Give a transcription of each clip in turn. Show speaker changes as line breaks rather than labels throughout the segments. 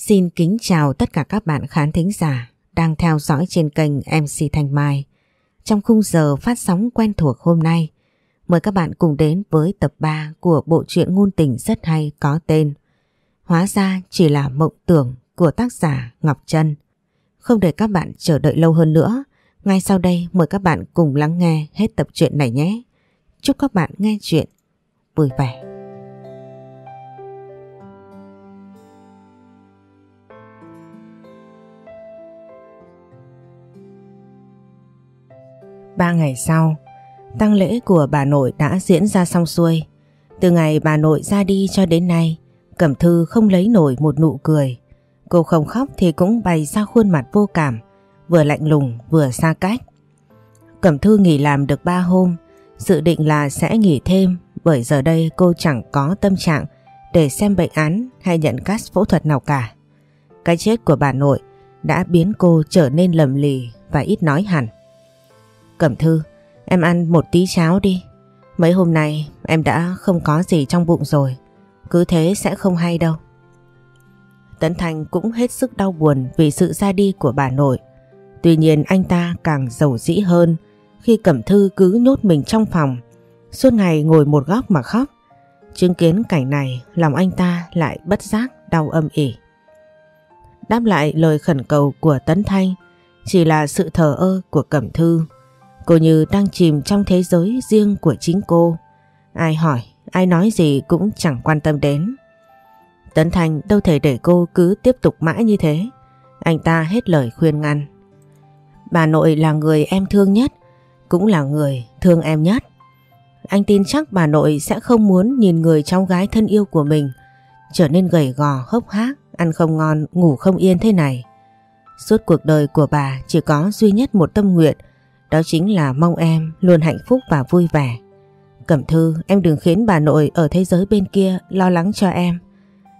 Xin kính chào tất cả các bạn khán thính giả đang theo dõi trên kênh MC Thanh Mai. Trong khung giờ phát sóng quen thuộc hôm nay, mời các bạn cùng đến với tập 3 của bộ truyện ngôn tình rất hay có tên Hóa ra chỉ là mộng tưởng của tác giả Ngọc Trân. Không để các bạn chờ đợi lâu hơn nữa, ngay sau đây mời các bạn cùng lắng nghe hết tập truyện này nhé. Chúc các bạn nghe chuyện vui vẻ. Ba ngày sau, tang lễ của bà nội đã diễn ra xong xuôi. Từ ngày bà nội ra đi cho đến nay, Cẩm Thư không lấy nổi một nụ cười. Cô không khóc thì cũng bày ra khuôn mặt vô cảm, vừa lạnh lùng vừa xa cách. Cẩm Thư nghỉ làm được 3 hôm, dự định là sẽ nghỉ thêm bởi giờ đây cô chẳng có tâm trạng để xem bệnh án hay nhận cast phẫu thuật nào cả. Cái chết của bà nội đã biến cô trở nên lầm lì và ít nói hẳn. Cẩm Thư, em ăn một tí cháo đi. Mấy hôm nay em đã không có gì trong bụng rồi. Cứ thế sẽ không hay đâu. Tấn Thành cũng hết sức đau buồn vì sự ra đi của bà nội. Tuy nhiên anh ta càng giàu dĩ hơn khi Cẩm Thư cứ nhốt mình trong phòng, suốt ngày ngồi một góc mà khóc. Chứng kiến cảnh này, lòng anh ta lại bất giác đau âm ỉ. Đáp lại lời khẩn cầu của Tấn Thanh chỉ là sự thờ ơ của Cẩm Thư. Cô như đang chìm trong thế giới riêng của chính cô. Ai hỏi, ai nói gì cũng chẳng quan tâm đến. Tấn Thành đâu thể để cô cứ tiếp tục mãi như thế. Anh ta hết lời khuyên ngăn. Bà nội là người em thương nhất, cũng là người thương em nhất. Anh tin chắc bà nội sẽ không muốn nhìn người cháu gái thân yêu của mình trở nên gầy gò, hốc hác, ăn không ngon, ngủ không yên thế này. Suốt cuộc đời của bà chỉ có duy nhất một tâm nguyện, đó chính là mong em luôn hạnh phúc và vui vẻ. Cẩm Thư, em đừng khiến bà nội ở thế giới bên kia lo lắng cho em.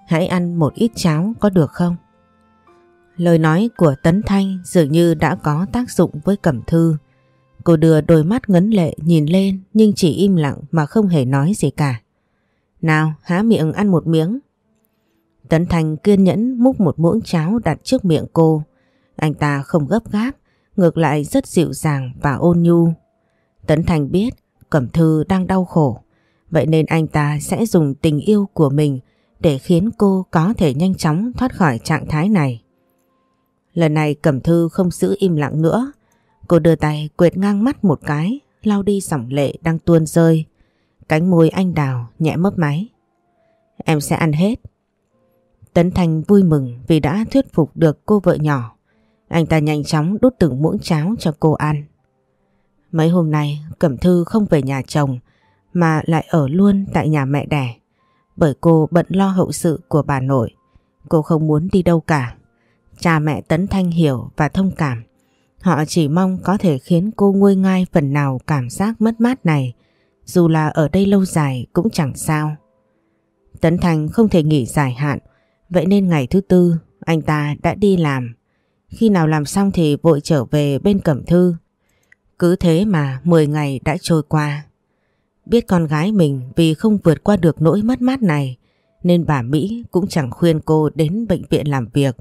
Hãy ăn một ít cháo có được không? Lời nói của Tấn Thanh dường như đã có tác dụng với Cẩm Thư. Cô đưa đôi mắt ngấn lệ nhìn lên nhưng chỉ im lặng mà không hề nói gì cả. Nào, há miệng ăn một miếng. Tấn Thanh kiên nhẫn múc một muỗng cháo đặt trước miệng cô. Anh ta không gấp gáp, ngược lại rất dịu dàng và ôn nhu. Tấn Thành biết Cẩm Thư đang đau khổ, vậy nên anh ta sẽ dùng tình yêu của mình để khiến cô có thể nhanh chóng thoát khỏi trạng thái này. Lần này Cẩm Thư không giữ im lặng nữa, cô đưa tay quệt ngang mắt một cái, lau đi dòng lệ đang tuôn rơi. Cánh môi anh đào nhẹ mấp máy. Em sẽ ăn hết. Tấn Thành vui mừng vì đã thuyết phục được cô vợ nhỏ. Anh ta nhanh chóng đút từng muỗng cháo cho cô ăn. Mấy hôm nay, Cẩm Thư không về nhà chồng, mà lại ở luôn tại nhà mẹ đẻ. Bởi cô bận lo hậu sự của bà nội. Cô không muốn đi đâu cả. Cha mẹ Tấn Thanh hiểu và thông cảm. Họ chỉ mong có thể khiến cô nguôi ngai phần nào cảm giác mất mát này. Dù là ở đây lâu dài cũng chẳng sao. Tấn Thanh không thể nghỉ dài hạn. Vậy nên ngày thứ tư, anh ta đã đi làm. Khi nào làm xong thì vội trở về bên Cẩm Thư. Cứ thế mà 10 ngày đã trôi qua. Biết con gái mình vì không vượt qua được nỗi mất mát này nên bà Mỹ cũng chẳng khuyên cô đến bệnh viện làm việc.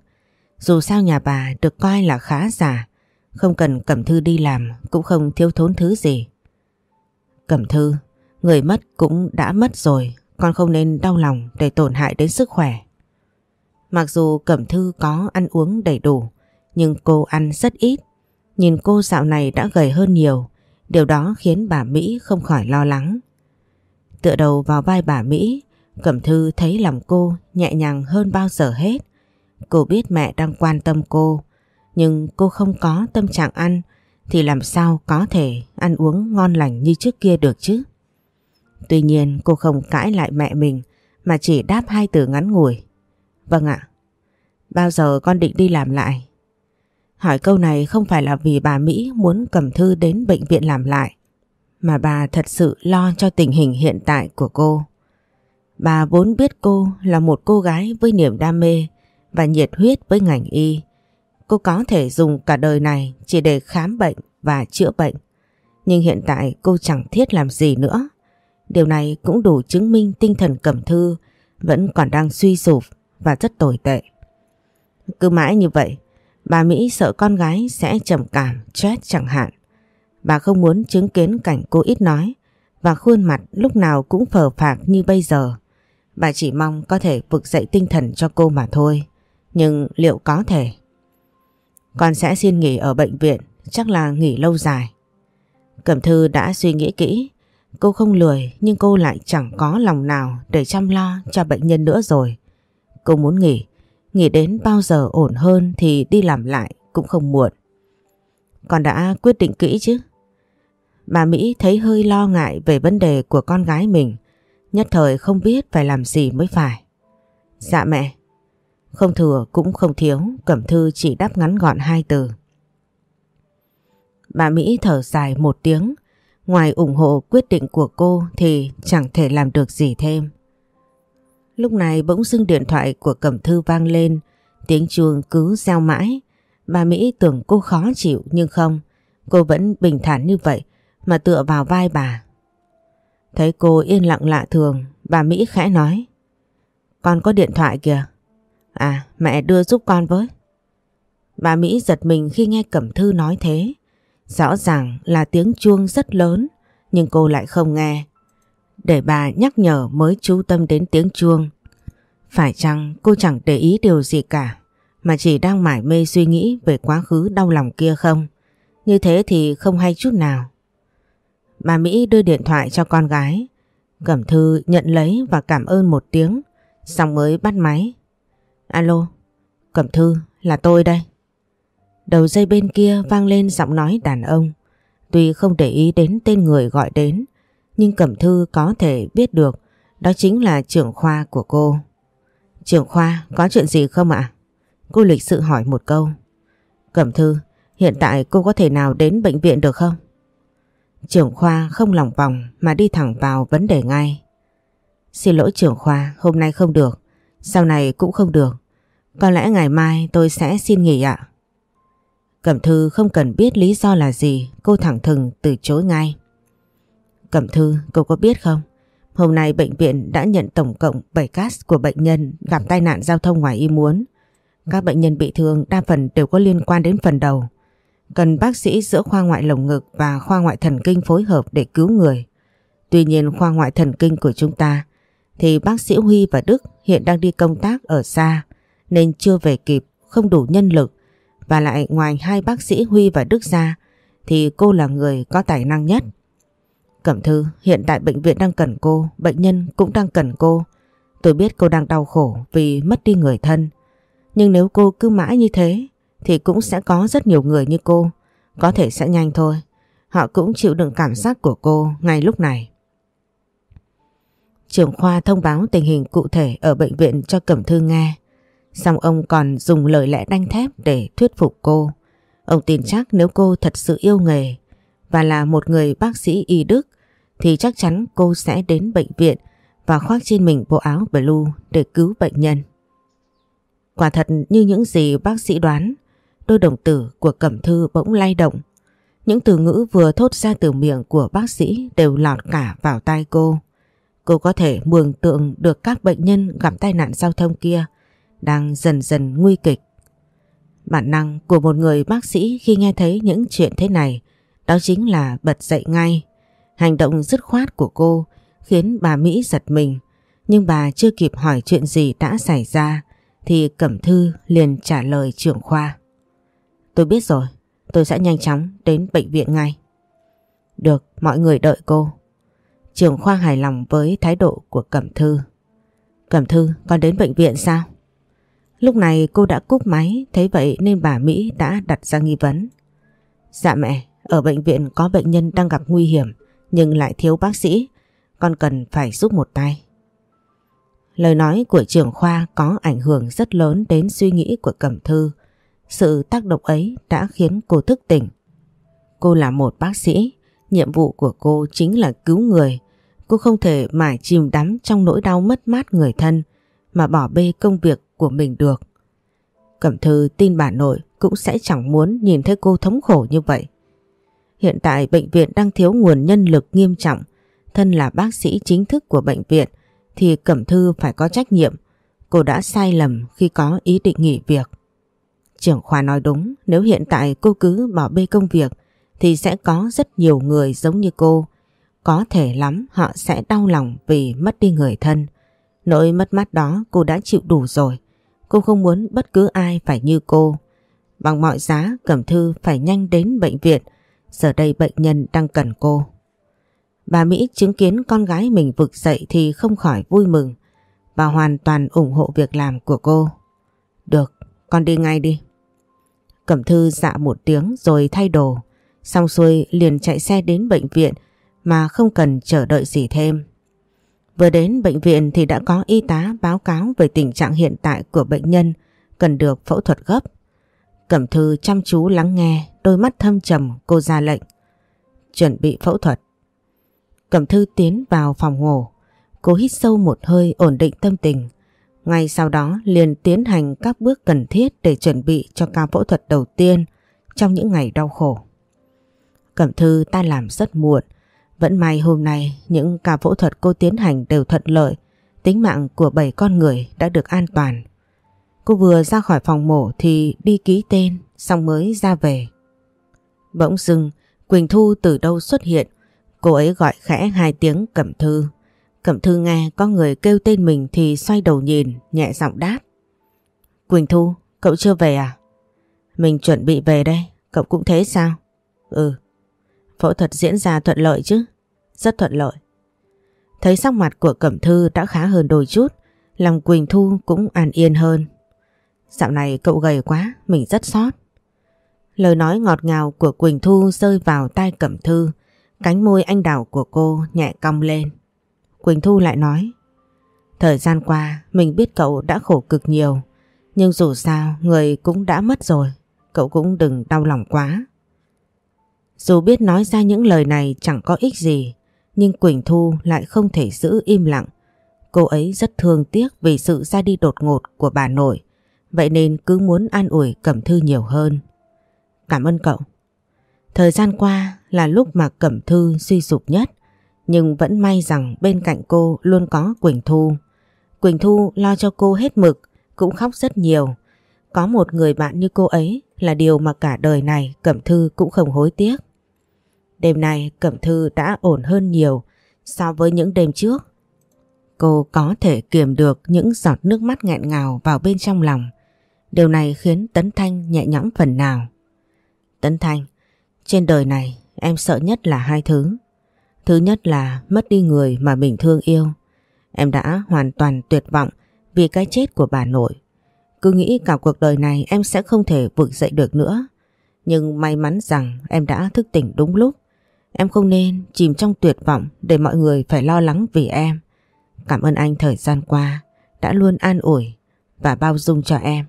Dù sao nhà bà được coi là khá giả, không cần Cẩm Thư đi làm cũng không thiếu thốn thứ gì. Cẩm Thư, người mất cũng đã mất rồi, con không nên đau lòng để tổn hại đến sức khỏe. Mặc dù Cẩm Thư có ăn uống đầy đủ, nhưng cô ăn rất ít. Nhìn cô dạo này đã gầy hơn nhiều, điều đó khiến bà Mỹ không khỏi lo lắng. Tựa đầu vào vai bà Mỹ, Cẩm Thư thấy lòng cô nhẹ nhàng hơn bao giờ hết. Cô biết mẹ đang quan tâm cô, nhưng cô không có tâm trạng ăn thì làm sao có thể ăn uống ngon lành như trước kia được chứ. Tuy nhiên cô không cãi lại mẹ mình mà chỉ đáp hai từ ngắn ngủi. Vâng ạ. Bao giờ con định đi làm lại? Hỏi câu này không phải là vì bà Mỹ muốn cầm thư đến bệnh viện làm lại, mà bà thật sự lo cho tình hình hiện tại của cô. Bà vốn biết cô là một cô gái với niềm đam mê và nhiệt huyết với ngành y. Cô có thể dùng cả đời này chỉ để khám bệnh và chữa bệnh. Nhưng hiện tại cô chẳng thiết làm gì nữa. Điều này cũng đủ chứng minh tinh thần cẩm thư vẫn còn đang suy sụp và rất tồi tệ. Cứ mãi như vậy, bà Mỹ sợ con gái sẽ trầm cảm, chết chẳng hạn. Bà không muốn chứng kiến cảnh cô ít nói và khuôn mặt lúc nào cũng phờ phạc như bây giờ. Bà chỉ mong có thể vực dậy tinh thần cho cô mà thôi. Nhưng liệu có thể? Con sẽ xin nghỉ ở bệnh viện, chắc là nghỉ lâu dài. Cẩm Thư đã suy nghĩ kỹ. Cô không lười nhưng cô lại chẳng có lòng nào để chăm lo cho bệnh nhân nữa rồi. Cô muốn nghỉ, nghỉ đến bao giờ ổn hơn thì đi làm lại cũng không muộn. Con đã quyết định kỹ chứ? Bà Mỹ thấy hơi lo ngại về vấn đề của con gái mình, nhất thời không biết phải làm gì mới phải. Dạ mẹ. Không thừa cũng không thiếu, Cẩm Thư chỉ đáp ngắn gọn hai từ. Bà Mỹ thở dài một tiếng, ngoài ủng hộ quyết định của cô thì chẳng thể làm được gì thêm. Lúc này bỗng dưng điện thoại của Cẩm Thư vang lên, tiếng chuông cứ reo mãi. Bà Mỹ tưởng cô khó chịu nhưng không, cô vẫn bình thản như vậy mà tựa vào vai bà. Thấy cô yên lặng lạ thường, bà Mỹ khẽ nói. Con có điện thoại kìa. À, mẹ đưa giúp con với. Bà Mỹ giật mình khi nghe Cẩm Thư nói thế. Rõ ràng là tiếng chuông rất lớn, nhưng cô lại không nghe. Để bà nhắc nhở mới chú tâm đến tiếng chuông. Phải chăng cô chẳng để ý điều gì cả, mà chỉ đang mải mê suy nghĩ về quá khứ đau lòng kia không? Như thế thì không hay chút nào. Bà Mỹ đưa điện thoại cho con gái. Cẩm Thư nhận lấy và cảm ơn một tiếng, xong mới bắt máy. Alo, Cẩm Thư, là tôi đây. Đầu dây bên kia vang lên giọng nói đàn ông. Tuy không để ý đến tên người gọi đến, nhưng Cẩm Thư có thể biết được đó chính là trưởng khoa của cô. Trưởng khoa, có chuyện gì không ạ? Cô lịch sự hỏi một câu. Cẩm Thư, hiện tại cô có thể nào đến bệnh viện được không? Trưởng khoa không lòng vòng mà đi thẳng vào vấn đề ngay. Xin lỗi trưởng khoa, hôm nay không được, sau này cũng không được. Có lẽ ngày mai tôi sẽ xin nghỉ ạ. Cẩm Thư không cần biết lý do là gì, cô thẳng thừng từ chối ngay. Cẩm Thư, cô có biết không? Hôm nay bệnh viện đã nhận tổng cộng 7 cast của bệnh nhân gặp tai nạn giao thông ngoài ý muốn. Các bệnh nhân bị thương đa phần đều có liên quan đến phần đầu. Cần bác sĩ giữa khoa ngoại lồng ngực và khoa ngoại thần kinh phối hợp để cứu người. Tuy nhiên khoa ngoại thần kinh của chúng ta thì bác sĩ Huy và Đức hiện đang đi công tác ở xa nên chưa về kịp, không đủ nhân lực và lại ngoài hai bác sĩ Huy và Đức ra thì cô là người có tài năng nhất. Cẩm Thư, hiện tại bệnh viện đang cần cô, bệnh nhân cũng đang cần cô. Tôi biết cô đang đau khổ vì mất đi người thân. Nhưng nếu cô cứ mãi như thế thì cũng sẽ có rất nhiều người như cô. Có thể sẽ nhanh thôi. Họ cũng chịu đựng cảm giác của cô ngay lúc này. Trưởng khoa thông báo tình hình cụ thể ở bệnh viện cho Cẩm Thư nghe. Xong ông còn dùng lời lẽ đanh thép để thuyết phục cô. Ông tin chắc nếu cô thật sự yêu nghề và là một người bác sĩ y đức thì chắc chắn cô sẽ đến bệnh viện và khoác trên mình bộ áo blue để cứu bệnh nhân. Quả thật như những gì bác sĩ đoán, đôi đồng tử của Cẩm Thư bỗng lay động. Những từ ngữ vừa thốt ra từ miệng của bác sĩ đều lọt cả vào tai cô. Cô có thể mường tượng được các bệnh nhân gặp tai nạn giao thông kia đang dần dần nguy kịch. Bản năng của một người bác sĩ khi nghe thấy những chuyện thế này đó chính là bật dậy ngay. Hành động dứt khoát của cô khiến bà Mỹ giật mình nhưng bà chưa kịp hỏi chuyện gì đã xảy ra thì Cẩm Thư liền trả lời trưởng khoa. Tôi biết rồi, tôi sẽ nhanh chóng đến bệnh viện ngay. Được, mọi người đợi cô. Trưởng khoa hài lòng với thái độ của Cẩm Thư. Cẩm Thư, con đến bệnh viện sao? Lúc này cô đã cúp máy, thấy vậy nên bà Mỹ đã đặt ra nghi vấn. Dạ mẹ, ở bệnh viện có bệnh nhân đang gặp nguy hiểm nhưng lại thiếu bác sĩ, con cần phải giúp một tay. Lời nói của trưởng khoa có ảnh hưởng rất lớn đến suy nghĩ của Cẩm Thư. Sự tác động ấy đã khiến cô thức tỉnh. Cô là một bác sĩ, nhiệm vụ của cô chính là cứu người. Cô không thể mãi chìm đắm trong nỗi đau mất mát người thân mà bỏ bê công việc của mình được. Cẩm Thư tin bà nội cũng sẽ chẳng muốn nhìn thấy cô thống khổ như vậy. Hiện tại bệnh viện đang thiếu nguồn nhân lực nghiêm trọng. Thân là bác sĩ chính thức của bệnh viện thì Cẩm Thư phải có trách nhiệm. Cô đã sai lầm khi có ý định nghỉ việc. Trưởng khoa nói đúng, nếu hiện tại cô cứ bỏ bê công việc thì sẽ có rất nhiều người giống như cô. Có thể lắm họ sẽ đau lòng vì mất đi người thân. Nỗi mất mát đó cô đã chịu đủ rồi. Cô không muốn bất cứ ai phải như cô. Bằng mọi giá Cẩm Thư phải nhanh đến bệnh viện. Giờ đây bệnh nhân đang cần cô. Bà Mỹ chứng kiến con gái mình vực dậy thì không khỏi vui mừng. và hoàn toàn ủng hộ việc làm của cô. Được, con đi ngay đi. Cẩm Thư dạ một tiếng rồi thay đồ. Xong xuôi liền chạy xe đến bệnh viện mà không cần chờ đợi gì thêm. Vừa đến bệnh viện thì đã có y tá báo cáo về tình trạng hiện tại của bệnh nhân cần được phẫu thuật gấp. Cẩm Thư chăm chú lắng nghe, đôi mắt thâm trầm cô ra lệnh. Chuẩn bị phẫu thuật. Cẩm Thư tiến vào phòng ngủ. Cô hít sâu một hơi ổn định tâm tình. Ngay sau đó liền tiến hành các bước cần thiết để chuẩn bị cho ca phẫu thuật đầu tiên trong những ngày đau khổ. Cẩm Thư ta làm rất muộn. Vẫn may hôm nay những ca phẫu thuật cô tiến hành đều thuận lợi. Tính mạng của bảy con người đã được an toàn. Cô vừa ra khỏi phòng mổ thì đi ký tên xong mới ra về. Bỗng dưng Quỳnh Thu từ đâu xuất hiện Cô ấy gọi khẽ hai tiếng Cẩm Thư. Cẩm Thư nghe có người kêu tên mình thì xoay đầu nhìn, nhẹ giọng đáp. Quỳnh Thu, cậu chưa về à? Mình chuẩn bị về đây, cậu cũng thế sao? Ừ. Phẫu thuật diễn ra thuận lợi chứ? Rất thuận lợi. Thấy sắc mặt của Cẩm Thư đã khá hơn đôi chút, lòng Quỳnh Thu cũng an yên hơn. Dạo này cậu gầy quá, mình rất sót. Lời nói ngọt ngào của Quỳnh Thu rơi vào tai Cẩm Thư, Cánh môi anh đào của cô nhẹ cong lên. Quỳnh Thu lại nói Thời gian qua mình biết cậu đã khổ cực nhiều Nhưng dù sao người cũng đã mất rồi Cậu cũng đừng đau lòng quá Dù biết nói ra những lời này chẳng có ích gì Nhưng Quỳnh Thu lại không thể giữ im lặng Cô ấy rất thương tiếc vì sự ra đi đột ngột của bà nội Vậy nên cứ muốn an ủi Cẩm Thư nhiều hơn Cảm ơn cậu Thời gian qua là lúc mà Cẩm Thư suy sụp nhất, nhưng vẫn may rằng bên cạnh cô luôn có Quỳnh Thu. Quỳnh Thu lo cho cô hết mực, cũng khóc rất nhiều. Có một người bạn như cô ấy là điều mà cả đời này Cẩm Thư cũng không hối tiếc. Đêm nay Cẩm Thư đã ổn hơn nhiều so với những đêm trước. Cô có thể kiềm được những giọt nước mắt nghẹn ngào vào bên trong lòng. Điều này khiến Tấn Thanh nhẹ nhõm phần nào. Tấn Thanh, trên đời này em sợ nhất là hai thứ. Thứ nhất là mất đi người mà mình thương yêu. Em đã hoàn toàn tuyệt vọng vì cái chết của bà nội. Cứ nghĩ cả cuộc đời này em sẽ không thể vực dậy được nữa. Nhưng may mắn rằng em đã thức tỉnh đúng lúc. Em không nên chìm trong tuyệt vọng để mọi người phải lo lắng vì em. Cảm ơn anh thời gian qua đã luôn an ủi và bao dung cho em.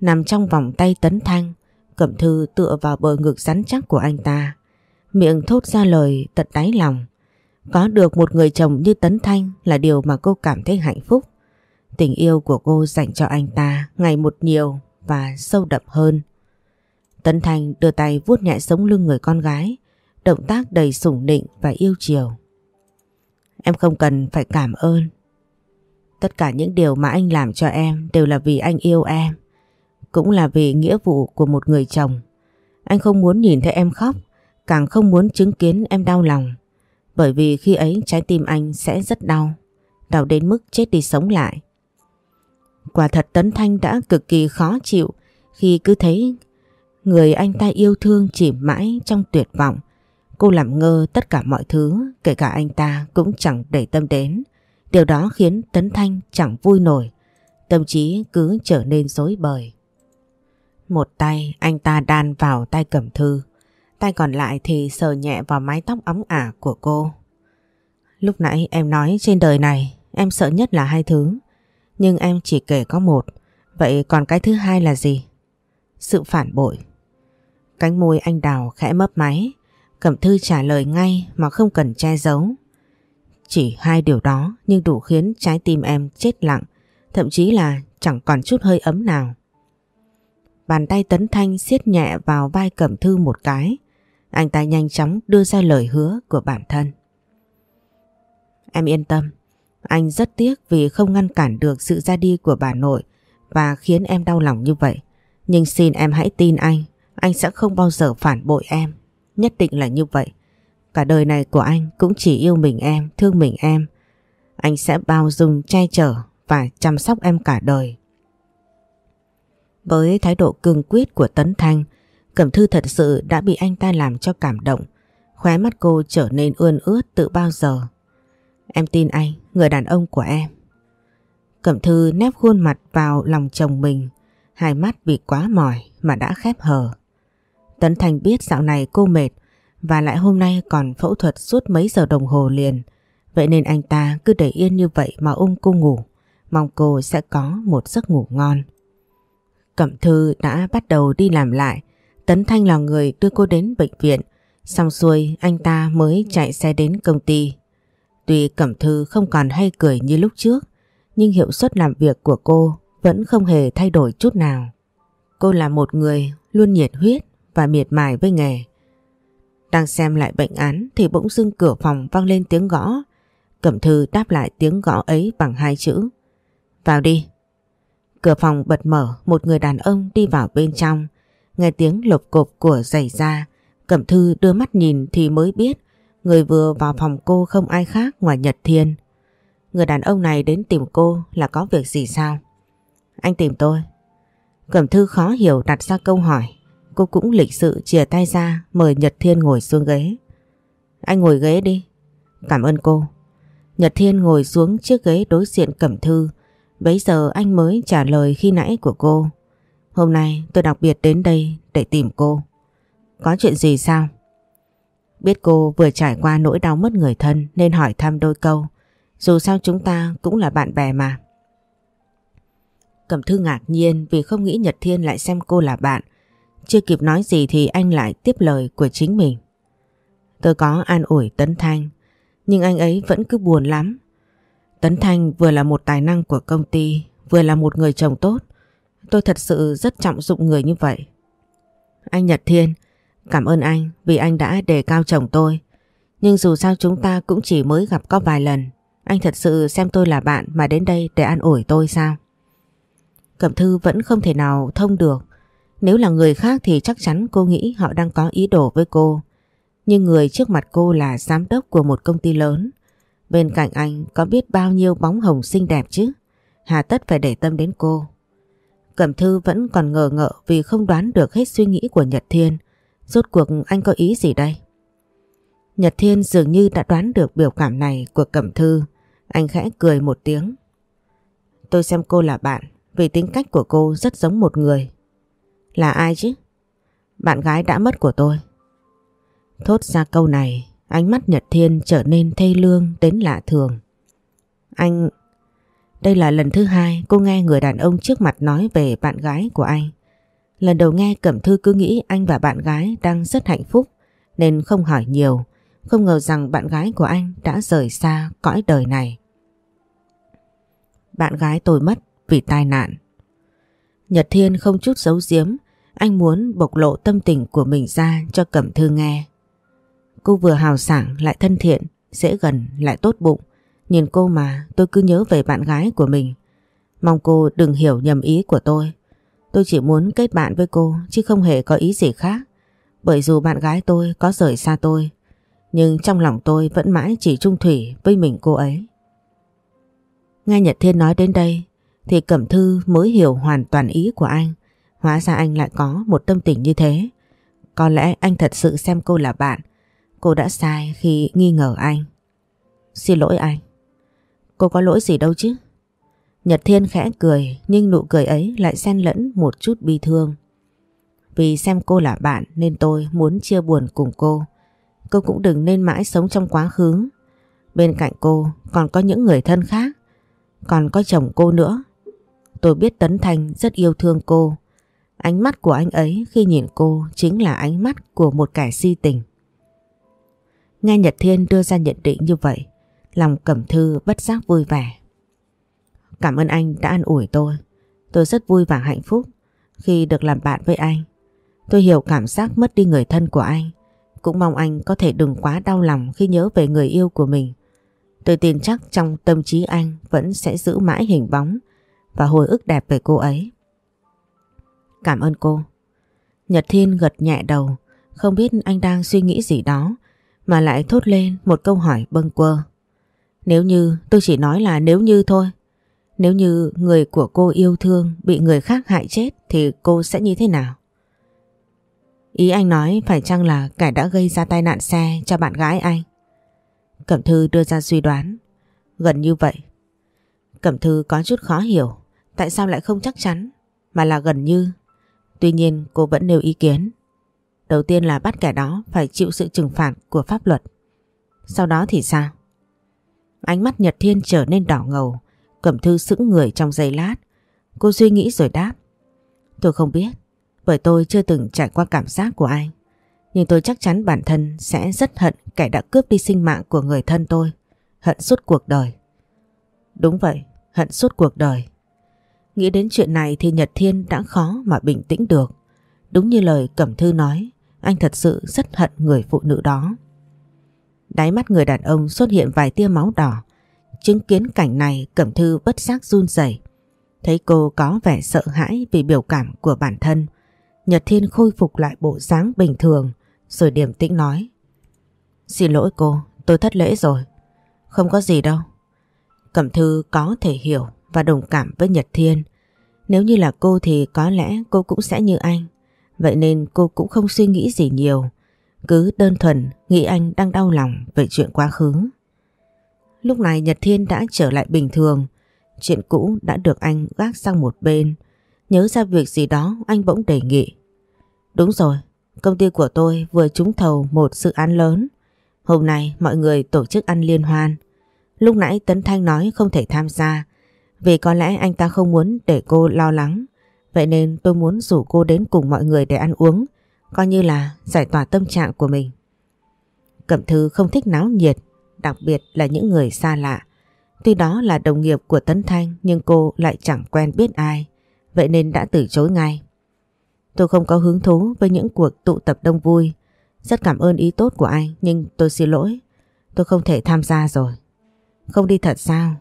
Nằm trong vòng tay Tấn Thanh, Cẩm Thư tựa vào bờ ngực rắn chắc của anh ta, miệng thốt ra lời tận đáy lòng. Có được một người chồng như Tấn Thanh là điều mà cô cảm thấy hạnh phúc. Tình yêu của cô dành cho anh ta ngày một nhiều và sâu đậm hơn. Tấn Thanh đưa tay vuốt nhẹ sống lưng người con gái, động tác đầy sủng nịnh và yêu chiều. Em không cần phải cảm ơn. Tất cả những điều mà anh làm cho em đều là vì anh yêu em. Cũng là vì nghĩa vụ của một người chồng. Anh không muốn nhìn thấy em khóc, càng không muốn chứng kiến em đau lòng. Bởi vì khi ấy trái tim anh sẽ rất đau, đau đến mức chết đi sống lại. Quả thật Tấn Thanh đã cực kỳ khó chịu khi cứ thấy người anh ta yêu thương chỉ mãi trong tuyệt vọng. Cô làm ngơ tất cả mọi thứ, kể cả anh ta cũng chẳng để tâm đến. Điều đó khiến Tấn Thanh chẳng vui nổi, tâm trí cứ trở nên rối bời. Một tay anh ta đan vào tay cẩm thư, tay còn lại thì sờ nhẹ vào mái tóc óng ả của cô. Lúc nãy em nói trên đời này em sợ nhất là hai thứ, nhưng em chỉ kể có một, vậy còn cái thứ hai là gì? Sự phản bội. Cánh môi anh đào khẽ mấp máy, Cẩm Thư trả lời ngay mà không cần che giấu. Chỉ hai điều đó nhưng đủ khiến trái tim em chết lặng, thậm chí là chẳng còn chút hơi ấm nào. Bàn tay Tấn Thanh siết nhẹ vào vai Cẩm Thư một cái. Anh ta nhanh chóng đưa ra lời hứa của bản thân. Em yên tâm, anh rất tiếc vì không ngăn cản được sự ra đi của bà nội và khiến em đau lòng như vậy. Nhưng xin em hãy tin anh, anh sẽ không bao giờ phản bội em. Nhất định là như vậy. Cả đời này của anh cũng chỉ yêu mình em, thương mình em. Anh sẽ bao dung, che chở và chăm sóc em cả đời. Với thái độ cương quyết của Tấn Thanh, Cẩm Thư thật sự đã bị anh ta làm cho cảm động. Khóe mắt cô trở nên ươn ướt từ bao giờ. Em tin anh, người đàn ông của em. Cẩm Thư nép khuôn mặt vào lòng chồng mình, hai mắt vì quá mỏi mà đã khép hờ. Tấn Thành biết dạo này cô mệt và lại hôm nay còn phẫu thuật suốt mấy giờ đồng hồ liền. Vậy nên anh ta cứ để yên như vậy mà ôm cô ngủ, mong cô sẽ có một giấc ngủ ngon. Cẩm Thư đã bắt đầu đi làm lại, Tấn Thanh là người đưa cô đến bệnh viện, xong xuôi anh ta mới chạy xe đến công ty. Tuy Cẩm Thư không còn hay cười như lúc trước, nhưng hiệu suất làm việc của cô vẫn không hề thay đổi chút nào. Cô là một người luôn nhiệt huyết và miệt mài với nghề. Đang xem lại bệnh án thì bỗng dưng cửa phòng vang lên tiếng gõ. Cẩm Thư đáp lại tiếng gõ ấy bằng hai chữ. Vào đi. Cửa phòng bật mở, một người đàn ông đi vào bên trong. Nghe tiếng lộc cộp của giày da, Cẩm Thư đưa mắt nhìn thì mới biết người vừa vào phòng cô không ai khác ngoài Nhật Thiên. Người đàn ông này đến tìm cô là có việc gì sao? Anh tìm tôi. Cẩm Thư khó hiểu đặt ra câu hỏi. Cô cũng lịch sự chìa tay ra mời Nhật Thiên ngồi xuống ghế. Anh ngồi ghế đi. Cảm ơn cô. Nhật Thiên ngồi xuống chiếc ghế đối diện Cẩm Thư. Bấy giờ anh mới trả lời khi nãy của cô. Hôm nay tôi đặc biệt đến đây để tìm cô. Có chuyện gì sao? Biết cô vừa trải qua nỗi đau mất người thân nên hỏi thăm đôi câu. Dù sao chúng ta cũng là bạn bè mà. Cẩm Thư ngạc nhiên vì không nghĩ Nhật Thiên lại xem cô là bạn. Chưa kịp nói gì thì anh lại tiếp lời của chính mình. Tôi có an ủi Tấn Thanh, nhưng anh ấy vẫn cứ buồn lắm. Tấn Thanh vừa là một tài năng của công ty, vừa là một người chồng tốt. Tôi thật sự rất trọng dụng người như vậy. Anh Nhật Thiên, cảm ơn anh vì anh đã đề cao chồng tôi. Nhưng dù sao chúng ta cũng chỉ mới gặp có vài lần. Anh thật sự xem tôi là bạn mà đến đây để an ủi tôi sao? Cẩm Thư vẫn không thể nào thông được. Nếu là người khác thì chắc chắn cô nghĩ họ đang có ý đồ với cô. Nhưng người trước mặt cô là giám đốc của một công ty lớn. Bên cạnh anh có biết bao nhiêu bóng hồng xinh đẹp chứ. Hà tất phải để tâm đến cô. Cẩm Thư vẫn còn ngờ ngợ vì không đoán được hết suy nghĩ của Nhật Thiên. Rốt cuộc anh có ý gì đây? Nhật Thiên dường như đã đoán được biểu cảm này của Cẩm Thư. Anh khẽ cười một tiếng. Tôi xem cô là bạn vì tính cách của cô rất giống một người. Là ai chứ? Bạn gái đã mất của tôi. Thốt ra câu này, ánh mắt Nhật Thiên trở nên thê lương đến lạ thường. Anh... Đây là lần thứ hai cô nghe người đàn ông trước mặt nói về bạn gái của anh. Lần đầu nghe Cẩm Thư cứ nghĩ anh và bạn gái đang rất hạnh phúc nên không hỏi nhiều, không ngờ rằng bạn gái của anh đã rời xa cõi đời này. Bạn gái tôi mất vì tai nạn. Nhật Thiên không chút giấu giếm, anh muốn bộc lộ tâm tình của mình ra cho Cẩm Thư nghe. Cô vừa hào sảng lại thân thiện, dễ gần lại tốt bụng. Nhìn cô mà tôi cứ nhớ về bạn gái của mình. Mong cô đừng hiểu nhầm ý của tôi. Tôi chỉ muốn kết bạn với cô chứ không hề có ý gì khác. Bởi dù bạn gái tôi có rời xa tôi, nhưng trong lòng tôi vẫn mãi chỉ trung thủy với mình cô ấy. Nghe Nhật Thiên nói đến đây thì Cẩm Thư mới hiểu hoàn toàn ý của anh. Hóa ra anh lại có một tâm tình như thế. Có lẽ anh thật sự xem cô là bạn. Cô đã sai khi nghi ngờ anh. Xin lỗi anh. Cô có lỗi gì đâu chứ? Nhật Thiên khẽ cười, nhưng nụ cười ấy lại xen lẫn một chút bi thương. Vì xem cô là bạn nên tôi muốn chia buồn cùng cô. Cô cũng đừng nên mãi sống trong quá khứ. Bên cạnh cô còn có những người thân khác. Còn có chồng cô nữa. Tôi biết Tấn Thành rất yêu thương cô. Ánh mắt của anh ấy khi nhìn cô chính là ánh mắt của một kẻ si tình. Nghe Nhật Thiên đưa ra nhận định như vậy, lòng Cẩm Thư bất giác vui vẻ. Cảm ơn anh đã an ủi tôi. Tôi rất vui và hạnh phúc khi được làm bạn với anh. Tôi hiểu cảm giác mất đi người thân của anh. Cũng mong anh có thể đừng quá đau lòng khi nhớ về người yêu của mình. Tôi tin chắc trong tâm trí anh vẫn sẽ giữ mãi hình bóng và hồi ức đẹp về cô ấy. Cảm ơn cô. Nhật Thiên gật nhẹ đầu, không biết anh đang suy nghĩ gì đó, mà lại thốt lên một câu hỏi bâng quơ. Nếu như, tôi chỉ nói là nếu như thôi. Nếu như người của cô yêu thương bị người khác hại chết thì cô sẽ như thế nào? Ý anh nói phải chăng là kẻ đã gây ra tai nạn xe cho bạn gái anh? Cẩm Thư đưa ra suy đoán. Gần như vậy. Cẩm Thư có chút khó hiểu. Tại sao lại không chắc chắn mà là gần như. Tuy nhiên cô vẫn nêu ý kiến. Đầu tiên là bắt kẻ đó phải chịu sự trừng phạt của pháp luật. Sau đó thì sao? Ánh mắt Nhật Thiên trở nên đỏ ngầu. Cẩm Thư sững người trong giây lát. Cô suy nghĩ rồi đáp. Tôi không biết. Bởi tôi chưa từng trải qua cảm giác của anh. Nhưng tôi chắc chắn bản thân sẽ rất hận kẻ đã cướp đi sinh mạng của người thân tôi. Hận suốt cuộc đời. Đúng vậy, hận suốt cuộc đời. Nghĩ đến chuyện này thì Nhật Thiên đã khó mà bình tĩnh được. Đúng như lời Cẩm Thư nói, anh thật sự rất hận người phụ nữ đó. Đáy mắt người đàn ông xuất hiện vài tia máu đỏ. Chứng kiến cảnh này Cẩm Thư bất giác run rẩy. Thấy cô có vẻ sợ hãi vì biểu cảm của bản thân. Nhật Thiên khôi phục lại bộ dáng bình thường rồi điềm tĩnh nói. Xin lỗi cô, tôi thất lễ rồi. Không có gì đâu. Cẩm Thư có thể hiểu và đồng cảm với Nhật Thiên. Nếu như là cô thì có lẽ cô cũng sẽ như anh. Vậy nên cô cũng không suy nghĩ gì nhiều. Cứ đơn thuần nghĩ anh đang đau lòng về chuyện quá khứ. Lúc này Nhật Thiên đã trở lại bình thường. Chuyện cũ đã được anh gác sang một bên. Nhớ ra việc gì đó anh bỗng đề nghị. Đúng rồi, công ty của tôi vừa trúng thầu một dự án lớn. Hôm nay mọi người tổ chức ăn liên hoan. Lúc nãy Tấn Thanh nói không thể tham gia vì có lẽ anh ta không muốn để cô lo lắng. Vậy nên tôi muốn rủ cô đến cùng mọi người để ăn uống, coi như là giải tỏa tâm trạng của mình. Cẩm Thư không thích náo nhiệt, đặc biệt là những người xa lạ. Tuy đó là đồng nghiệp của Tấn Thanh nhưng cô lại chẳng quen biết ai, vậy nên đã từ chối ngay. Tôi không có hứng thú với những cuộc tụ tập đông vui. Rất cảm ơn ý tốt của anh nhưng tôi xin lỗi. Tôi không thể tham gia rồi. Không đi thật sao?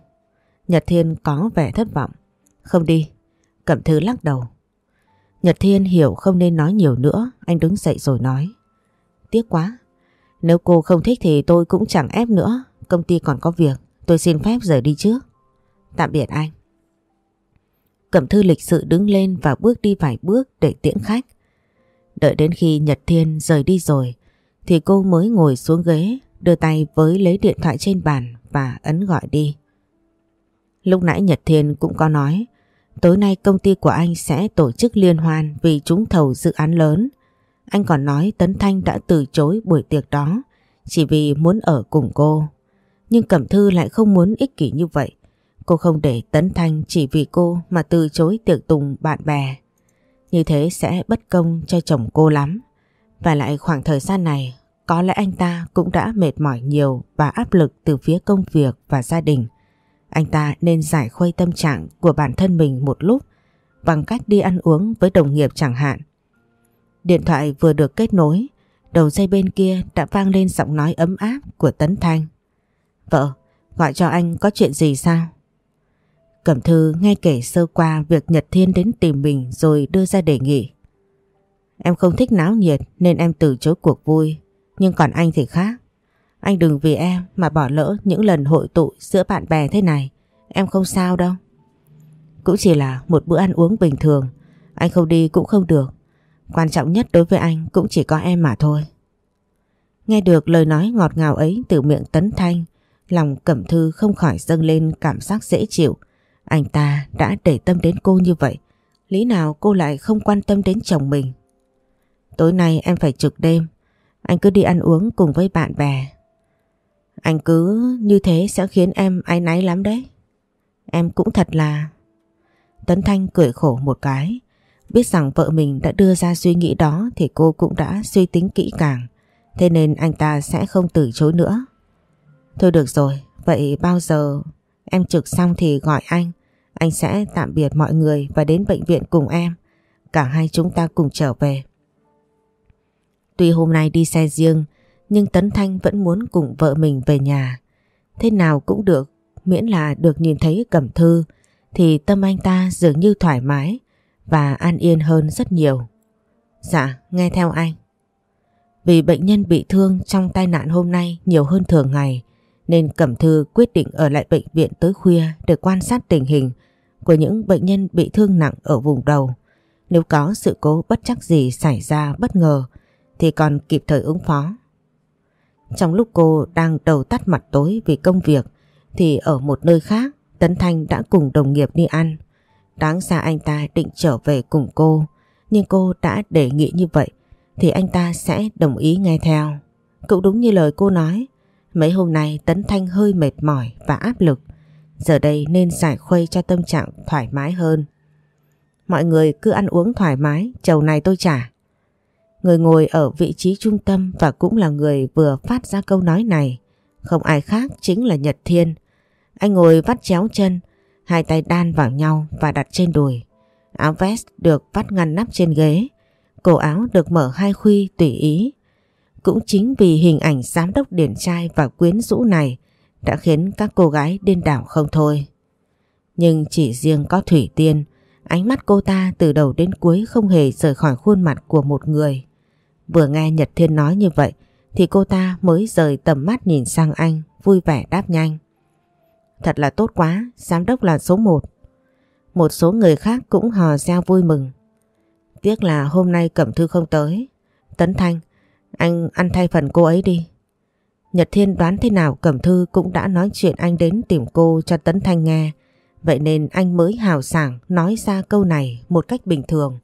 Nhật Thiên có vẻ thất vọng. Không đi. Cẩm Thư lắc đầu. Nhật Thiên hiểu không nên nói nhiều nữa. Anh đứng dậy rồi nói. Tiếc quá. Nếu cô không thích thì tôi cũng chẳng ép nữa. Công ty còn có việc. Tôi xin phép rời đi trước. Tạm biệt anh. Cẩm Thư lịch sự đứng lên và bước đi vài bước để tiễn khách. Đợi đến khi Nhật Thiên rời đi rồi, thì cô mới ngồi xuống ghế, đưa tay với lấy điện thoại trên bàn và ấn gọi đi. Lúc nãy Nhật Thiên cũng có nói tối nay công ty của anh sẽ tổ chức liên hoan vì trúng thầu dự án lớn. Anh còn nói Tấn Thanh đã từ chối buổi tiệc đó, chỉ vì muốn ở cùng cô. Nhưng Cẩm Thư lại không muốn ích kỷ như vậy. Cô không để Tấn Thanh chỉ vì cô mà từ chối tiệc tùng bạn bè. Như thế sẽ bất công cho chồng cô lắm. Và lại khoảng thời gian này, có lẽ anh ta cũng đã mệt mỏi nhiều và áp lực từ phía công việc và gia đình. Anh ta nên giải khuây tâm trạng của bản thân mình một lúc bằng cách đi ăn uống với đồng nghiệp chẳng hạn. Điện thoại vừa được kết nối, đầu dây bên kia đã vang lên giọng nói ấm áp của Tấn Thanh. Vợ, gọi cho anh có chuyện gì sao? Cẩm Thư nghe kể sơ qua việc Nhật Thiên đến tìm mình rồi đưa ra đề nghị. Em không thích náo nhiệt nên em từ chối cuộc vui, nhưng còn anh thì khác. Anh đừng vì em mà bỏ lỡ những lần hội tụ giữa bạn bè thế này. Em không sao đâu. Cũng chỉ là một bữa ăn uống bình thường. Anh không đi cũng không được. Quan trọng nhất đối với anh cũng chỉ có em mà thôi. Nghe được lời nói ngọt ngào ấy từ miệng Tấn Thanh, lòng Cẩm Thư không khỏi dâng lên cảm giác dễ chịu. Anh ta đã để tâm đến cô như vậy. Lý nào cô lại không quan tâm đến chồng mình? Tối nay em phải trực đêm. Anh cứ đi ăn uống cùng với bạn bè anh cứ như thế sẽ khiến em áy náy lắm đấy. Em cũng thật là... Tấn Thanh cười khổ một cái. Biết rằng vợ mình đã đưa ra suy nghĩ đó thì cô cũng đã suy tính kỹ càng. Thế nên anh ta sẽ không từ chối nữa. Thôi được rồi, vậy bao giờ em trực xong thì gọi anh. Anh sẽ tạm biệt mọi người và đến bệnh viện cùng em. Cả hai chúng ta cùng trở về. Tuy hôm nay đi xe riêng nhưng Tấn Thanh vẫn muốn cùng vợ mình về nhà. Thế nào cũng được, miễn là được nhìn thấy Cẩm Thư thì tâm anh ta dường như thoải mái và an yên hơn rất nhiều. Dạ, nghe theo anh. Vì bệnh nhân bị thương trong tai nạn hôm nay nhiều hơn thường ngày nên Cẩm Thư quyết định ở lại bệnh viện tới khuya để quan sát tình hình của những bệnh nhân bị thương nặng ở vùng đầu. Nếu có sự cố bất chắc gì xảy ra bất ngờ thì còn kịp thời ứng phó. Trong lúc cô đang đầu tắt mặt tối vì công việc thì ở một nơi khác Tấn Thanh đã cùng đồng nghiệp đi ăn. Đáng ra anh ta định trở về cùng cô nhưng cô đã đề nghị như vậy thì anh ta sẽ đồng ý nghe theo. Cũng đúng như lời cô nói mấy hôm nay Tấn Thanh hơi mệt mỏi và áp lực giờ đây nên giải khuây cho tâm trạng thoải mái hơn. Mọi người cứ ăn uống thoải mái, chầu này tôi trả. Người ngồi ở vị trí trung tâm và cũng là người vừa phát ra câu nói này. Không ai khác chính là Nhật Thiên. Anh ngồi vắt chéo chân, hai tay đan vào nhau và đặt trên đùi. Áo vest được vắt ngăn nắp trên ghế. Cổ áo được mở hai khuy tùy ý. Cũng chính vì hình ảnh giám đốc điển trai và quyến rũ này đã khiến các cô gái điên đảo không thôi. Nhưng chỉ riêng có Thủy Tiên, ánh mắt cô ta từ đầu đến cuối không hề rời khỏi khuôn mặt của một người. Vừa nghe Nhật Thiên nói như vậy thì cô ta mới rời tầm mắt nhìn sang anh, vui vẻ đáp nhanh. Thật là tốt quá, giám đốc là số một. Một số người khác cũng hò reo vui mừng. Tiếc là hôm nay Cẩm Thư không tới. Tấn Thanh, anh ăn thay phần cô ấy đi. Nhật Thiên đoán thế nào Cẩm Thư cũng đã nói chuyện anh đến tìm cô cho Tấn Thanh nghe. Vậy nên anh mới hào sảng nói ra câu này một cách bình thường.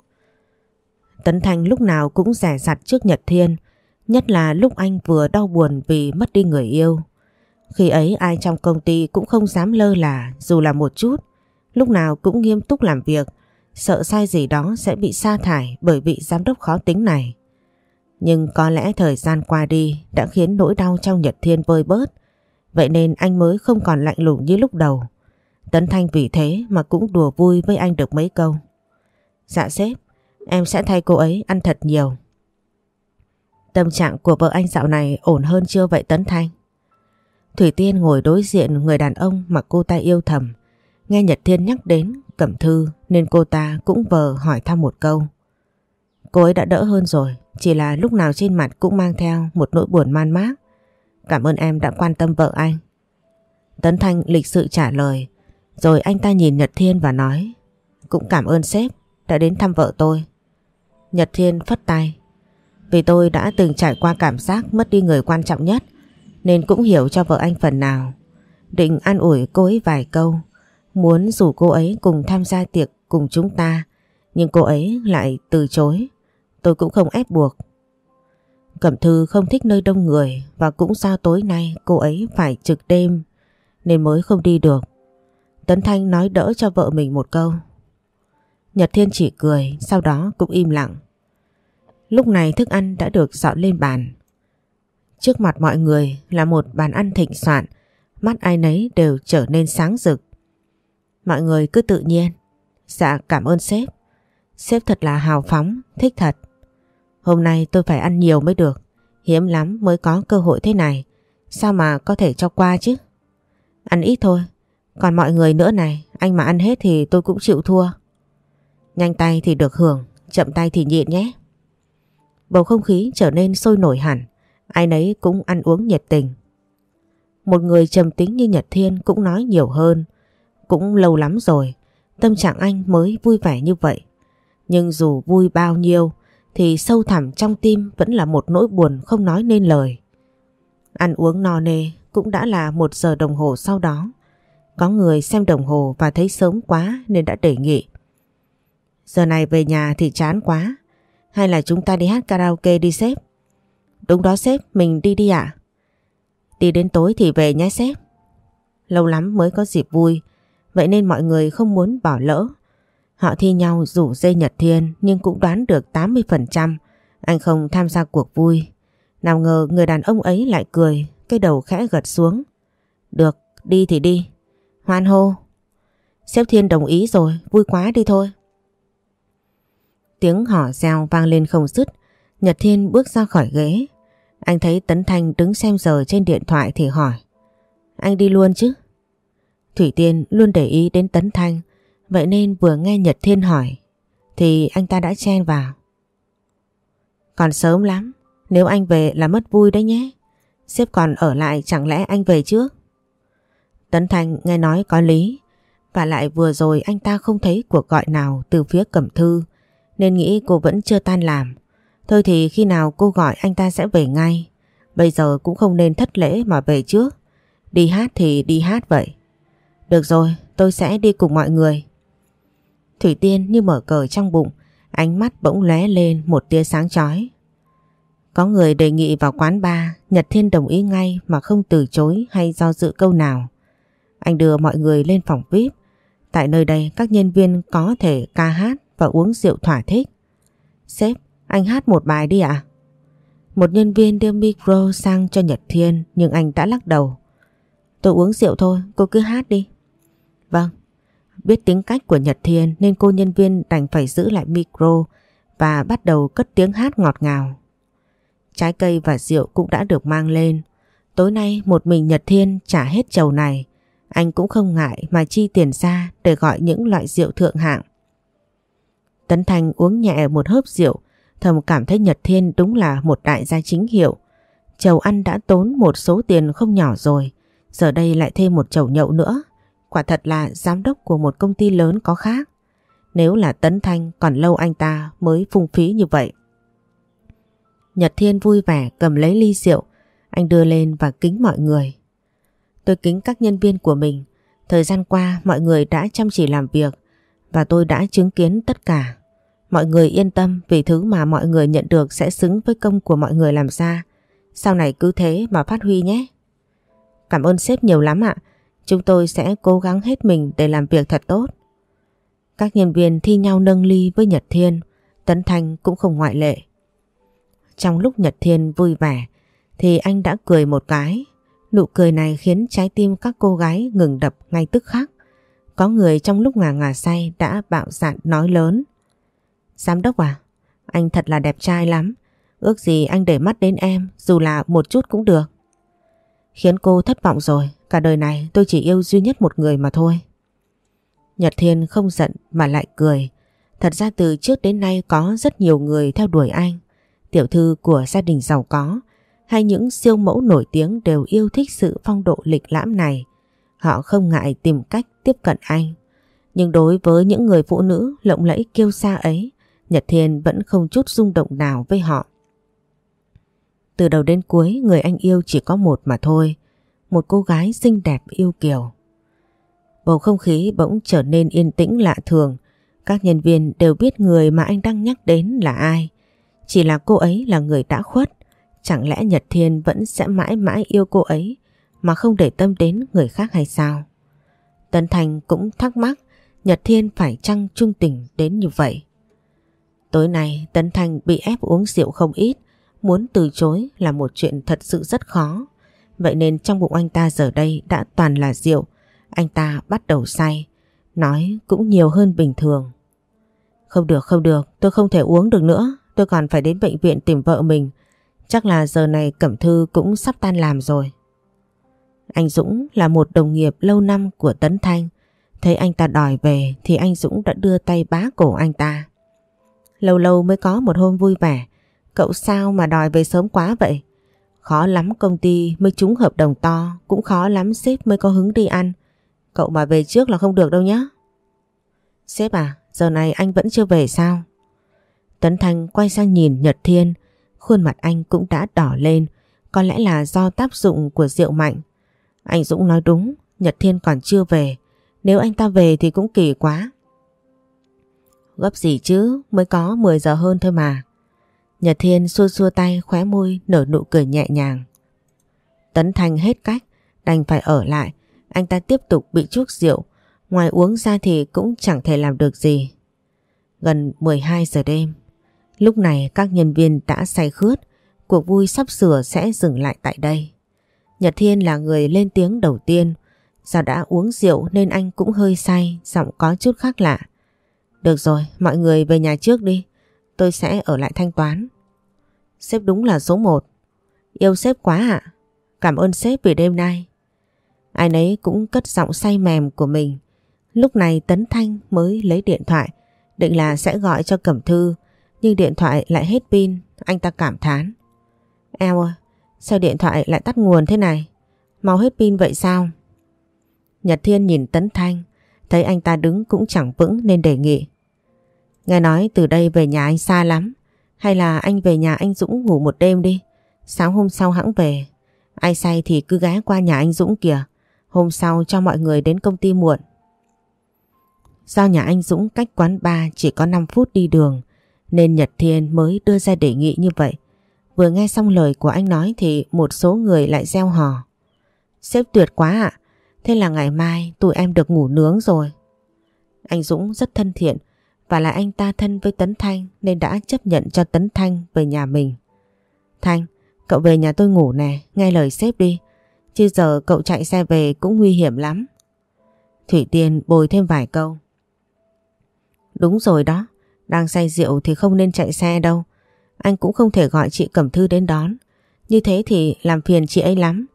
Tấn Thanh lúc nào cũng rẻ rặt trước Nhật Thiên, nhất là lúc anh vừa đau buồn vì mất đi người yêu. Khi ấy ai trong công ty cũng không dám lơ là dù là một chút, lúc nào cũng nghiêm túc làm việc, sợ sai gì đó sẽ bị sa thải bởi vị giám đốc khó tính này. Nhưng có lẽ thời gian qua đi đã khiến nỗi đau trong Nhật Thiên vơi bớt, vậy nên anh mới không còn lạnh lùng như lúc đầu. Tấn Thanh vì thế mà cũng đùa vui với anh được mấy câu. Dạ sếp, em sẽ thay cô ấy ăn thật nhiều. Tâm trạng của vợ anh dạo này ổn hơn chưa vậy Tấn Thanh? Thủy Tiên ngồi đối diện người đàn ông mà cô ta yêu thầm. Nghe Nhật Thiên nhắc đến Cẩm Thư nên cô ta cũng vờ hỏi thăm một câu. Cô ấy đã đỡ hơn rồi, chỉ là lúc nào trên mặt cũng mang theo một nỗi buồn man mác. Cảm ơn em đã quan tâm vợ anh. Tấn Thanh lịch sự trả lời, rồi anh ta nhìn Nhật Thiên và nói Cũng cảm ơn sếp đã đến thăm vợ tôi. Nhật Thiên phất tay. Vì tôi đã từng trải qua cảm giác mất đi người quan trọng nhất nên cũng hiểu cho vợ anh phần nào. Định an ủi cô ấy vài câu, muốn rủ cô ấy cùng tham gia tiệc cùng chúng ta, nhưng cô ấy lại từ chối. Tôi cũng không ép buộc. Cẩm Thư không thích nơi đông người và cũng do tối nay cô ấy phải trực đêm nên mới không đi được. Tấn Thanh nói đỡ cho vợ mình một câu. Nhật Thiên chỉ cười, sau đó cũng im lặng. Lúc này thức ăn đã được dọn lên bàn. Trước mặt mọi người là một bàn ăn thịnh soạn, mắt ai nấy đều trở nên sáng rực. Mọi người cứ tự nhiên. Dạ cảm ơn sếp. Sếp thật là hào phóng, thích thật. Hôm nay tôi phải ăn nhiều mới được. Hiếm lắm mới có cơ hội thế này. Sao mà có thể cho qua chứ? Ăn ít thôi. Còn mọi người nữa này, anh mà ăn hết thì tôi cũng chịu thua. Nhanh tay thì được hưởng, chậm tay thì nhịn nhé. Bầu không khí trở nên sôi nổi hẳn, ai nấy cũng ăn uống nhiệt tình. Một người trầm tính như Nhật Thiên cũng nói nhiều hơn, cũng lâu lắm rồi, tâm trạng anh mới vui vẻ như vậy. Nhưng dù vui bao nhiêu thì sâu thẳm trong tim vẫn là một nỗi buồn không nói nên lời. Ăn uống no nê cũng đã là một giờ đồng hồ sau đó. Có người xem đồng hồ và thấy sớm quá nên đã đề nghị. Giờ này về nhà thì chán quá. Hay là chúng ta đi hát karaoke đi sếp? Đúng đó sếp, mình đi đi ạ. Đi đến tối thì về nhé sếp. Lâu lắm mới có dịp vui, vậy nên mọi người không muốn bỏ lỡ. Họ thi nhau rủ dây Nhật Thiên nhưng cũng đoán được 80% anh không tham gia cuộc vui. Nào ngờ người đàn ông ấy lại cười, cái đầu khẽ gật xuống. Được, đi thì đi. Hoan hô. Sếp Thiên đồng ý rồi, vui quá đi thôi. Tiếng hỏ reo vang lên không dứt. Nhật Thiên bước ra khỏi ghế. Anh thấy Tấn Thanh đứng xem giờ trên điện thoại thì hỏi. Anh đi luôn chứ? Thủy Tiên luôn để ý đến Tấn Thanh. Vậy nên vừa nghe Nhật Thiên hỏi thì anh ta đã chen vào. Còn sớm lắm, nếu anh về là mất vui đấy nhé. Sếp còn ở lại chẳng lẽ anh về trước? Tấn Thành nghe nói có lý, và lại vừa rồi anh ta không thấy cuộc gọi nào từ phía cẩm thư, nên nghĩ cô vẫn chưa tan làm. Thôi thì khi nào cô gọi anh ta sẽ về ngay. Bây giờ cũng không nên thất lễ mà về trước. Đi hát thì đi hát vậy. Được rồi, tôi sẽ đi cùng mọi người. Thủy Tiên như mở cờ trong bụng, ánh mắt bỗng lóe lên một tia sáng chói. Có người đề nghị vào quán bar, Nhật Thiên đồng ý ngay mà không từ chối hay do dự câu nào. Anh đưa mọi người lên phòng VIP. Tại nơi đây các nhân viên có thể ca hát và uống rượu thỏa thích. Sếp, anh hát một bài đi ạ. Một nhân viên đưa micro sang cho Nhật Thiên nhưng anh đã lắc đầu. Tôi uống rượu thôi, cô cứ hát đi. Vâng, biết tính cách của Nhật Thiên nên cô nhân viên đành phải giữ lại micro và bắt đầu cất tiếng hát ngọt ngào. Trái cây và rượu cũng đã được mang lên. Tối nay một mình Nhật Thiên trả hết chầu này. Anh cũng không ngại mà chi tiền ra để gọi những loại rượu thượng hạng. Tấn Thành uống nhẹ một hớp rượu, thầm cảm thấy Nhật Thiên đúng là một đại gia chính hiệu. Chầu ăn đã tốn một số tiền không nhỏ rồi, giờ đây lại thêm một chầu nhậu nữa. Quả thật là giám đốc của một công ty lớn có khác. Nếu là Tấn Thanh còn lâu anh ta mới phung phí như vậy. Nhật Thiên vui vẻ cầm lấy ly rượu, anh đưa lên và kính mọi người. Tôi kính các nhân viên của mình. Thời gian qua mọi người đã chăm chỉ làm việc và tôi đã chứng kiến tất cả. Mọi người yên tâm vì thứ mà mọi người nhận được sẽ xứng với công của mọi người làm ra. Sau này cứ thế mà phát huy nhé. Cảm ơn sếp nhiều lắm ạ. Chúng tôi sẽ cố gắng hết mình để làm việc thật tốt. Các nhân viên thi nhau nâng ly với Nhật Thiên, Tấn Thanh cũng không ngoại lệ. Trong lúc Nhật Thiên vui vẻ thì anh đã cười một cái. Nụ cười này khiến trái tim các cô gái ngừng đập ngay tức khắc. Có người trong lúc ngà ngà say đã bạo dạn nói lớn. Giám đốc à, anh thật là đẹp trai lắm. Ước gì anh để mắt đến em dù là một chút cũng được. Khiến cô thất vọng rồi, cả đời này tôi chỉ yêu duy nhất một người mà thôi. Nhật Thiên không giận mà lại cười. Thật ra từ trước đến nay có rất nhiều người theo đuổi anh. Tiểu thư của gia đình giàu có hay những siêu mẫu nổi tiếng đều yêu thích sự phong độ lịch lãm này. Họ không ngại tìm cách tiếp cận anh. Nhưng đối với những người phụ nữ lộng lẫy kiêu sa ấy, Nhật Thiên vẫn không chút rung động nào với họ. Từ đầu đến cuối người anh yêu chỉ có một mà thôi, một cô gái xinh đẹp yêu kiều. Bầu không khí bỗng trở nên yên tĩnh lạ thường, các nhân viên đều biết người mà anh đang nhắc đến là ai. Chỉ là cô ấy là người đã khuất, chẳng lẽ Nhật Thiên vẫn sẽ mãi mãi yêu cô ấy mà không để tâm đến người khác hay sao? Tấn Thành cũng thắc mắc Nhật Thiên phải chăng trung tình đến như vậy? Tối nay Tấn Thành bị ép uống rượu không ít, muốn từ chối là một chuyện thật sự rất khó. Vậy nên trong bụng anh ta giờ đây đã toàn là rượu, anh ta bắt đầu say, nói cũng nhiều hơn bình thường. Không được không được, tôi không thể uống được nữa, tôi còn phải đến bệnh viện tìm vợ mình. Chắc là giờ này Cẩm Thư cũng sắp tan làm rồi. Anh Dũng là một đồng nghiệp lâu năm của Tấn Thanh. Thấy anh ta đòi về thì anh Dũng đã đưa tay bá cổ anh ta. Lâu lâu mới có một hôm vui vẻ. Cậu sao mà đòi về sớm quá vậy? Khó lắm công ty mới trúng hợp đồng to, cũng khó lắm sếp mới có hứng đi ăn. Cậu mà về trước là không được đâu nhá. Sếp à, giờ này anh vẫn chưa về sao? Tấn thành quay sang nhìn Nhật Thiên, khuôn mặt anh cũng đã đỏ lên, có lẽ là do tác dụng của rượu mạnh. Anh Dũng nói đúng, Nhật Thiên còn chưa về, nếu anh ta về thì cũng kỳ quá. Gấp gì chứ, mới có 10 giờ hơn thôi mà. Nhật Thiên xua xua tay khóe môi nở nụ cười nhẹ nhàng. Tấn Thành hết cách, đành phải ở lại. Anh ta tiếp tục bị chuốc rượu, ngoài uống ra thì cũng chẳng thể làm được gì. Gần 12 giờ đêm, lúc này các nhân viên đã say khướt, cuộc vui sắp sửa sẽ dừng lại tại đây. Nhật Thiên là người lên tiếng đầu tiên, do đã uống rượu nên anh cũng hơi say, giọng có chút khác lạ. Được rồi, mọi người về nhà trước đi. Tôi sẽ ở lại thanh toán. Sếp đúng là số một. Yêu sếp quá ạ. Cảm ơn sếp vì đêm nay. Ai nấy cũng cất giọng say mềm của mình. Lúc này Tấn Thanh mới lấy điện thoại Định là sẽ gọi cho Cẩm Thư nhưng điện thoại lại hết pin, anh ta cảm thán. Eo ơi, sao điện thoại lại tắt nguồn thế này? Mau hết pin vậy sao? Nhật Thiên nhìn Tấn Thanh, thấy anh ta đứng cũng chẳng vững nên đề nghị. Nghe nói từ đây về nhà anh xa lắm, hay là anh về nhà anh Dũng ngủ một đêm đi, sáng hôm sau hãng về. Ai say thì cứ ghé qua nhà anh Dũng kìa, hôm sau cho mọi người đến công ty muộn. Do nhà anh Dũng cách quán bar chỉ có 5 phút đi đường, nên Nhật Thiên mới đưa ra đề nghị như vậy. Vừa nghe xong lời của anh nói thì một số người lại gieo hò. Sếp tuyệt quá ạ, thế là ngày mai tụi em được ngủ nướng rồi. Anh Dũng rất thân thiện và là anh ta thân với Tấn Thanh nên đã chấp nhận cho Tấn Thanh về nhà mình. Thanh, cậu về nhà tôi ngủ nè, nghe lời sếp đi. Chứ giờ cậu chạy xe về cũng nguy hiểm lắm. Thủy Tiên bồi thêm vài câu. Đúng rồi đó, đang say rượu thì không nên chạy xe đâu. Anh cũng không thể gọi chị Cẩm Thư đến đón. Như thế thì làm phiền chị ấy lắm.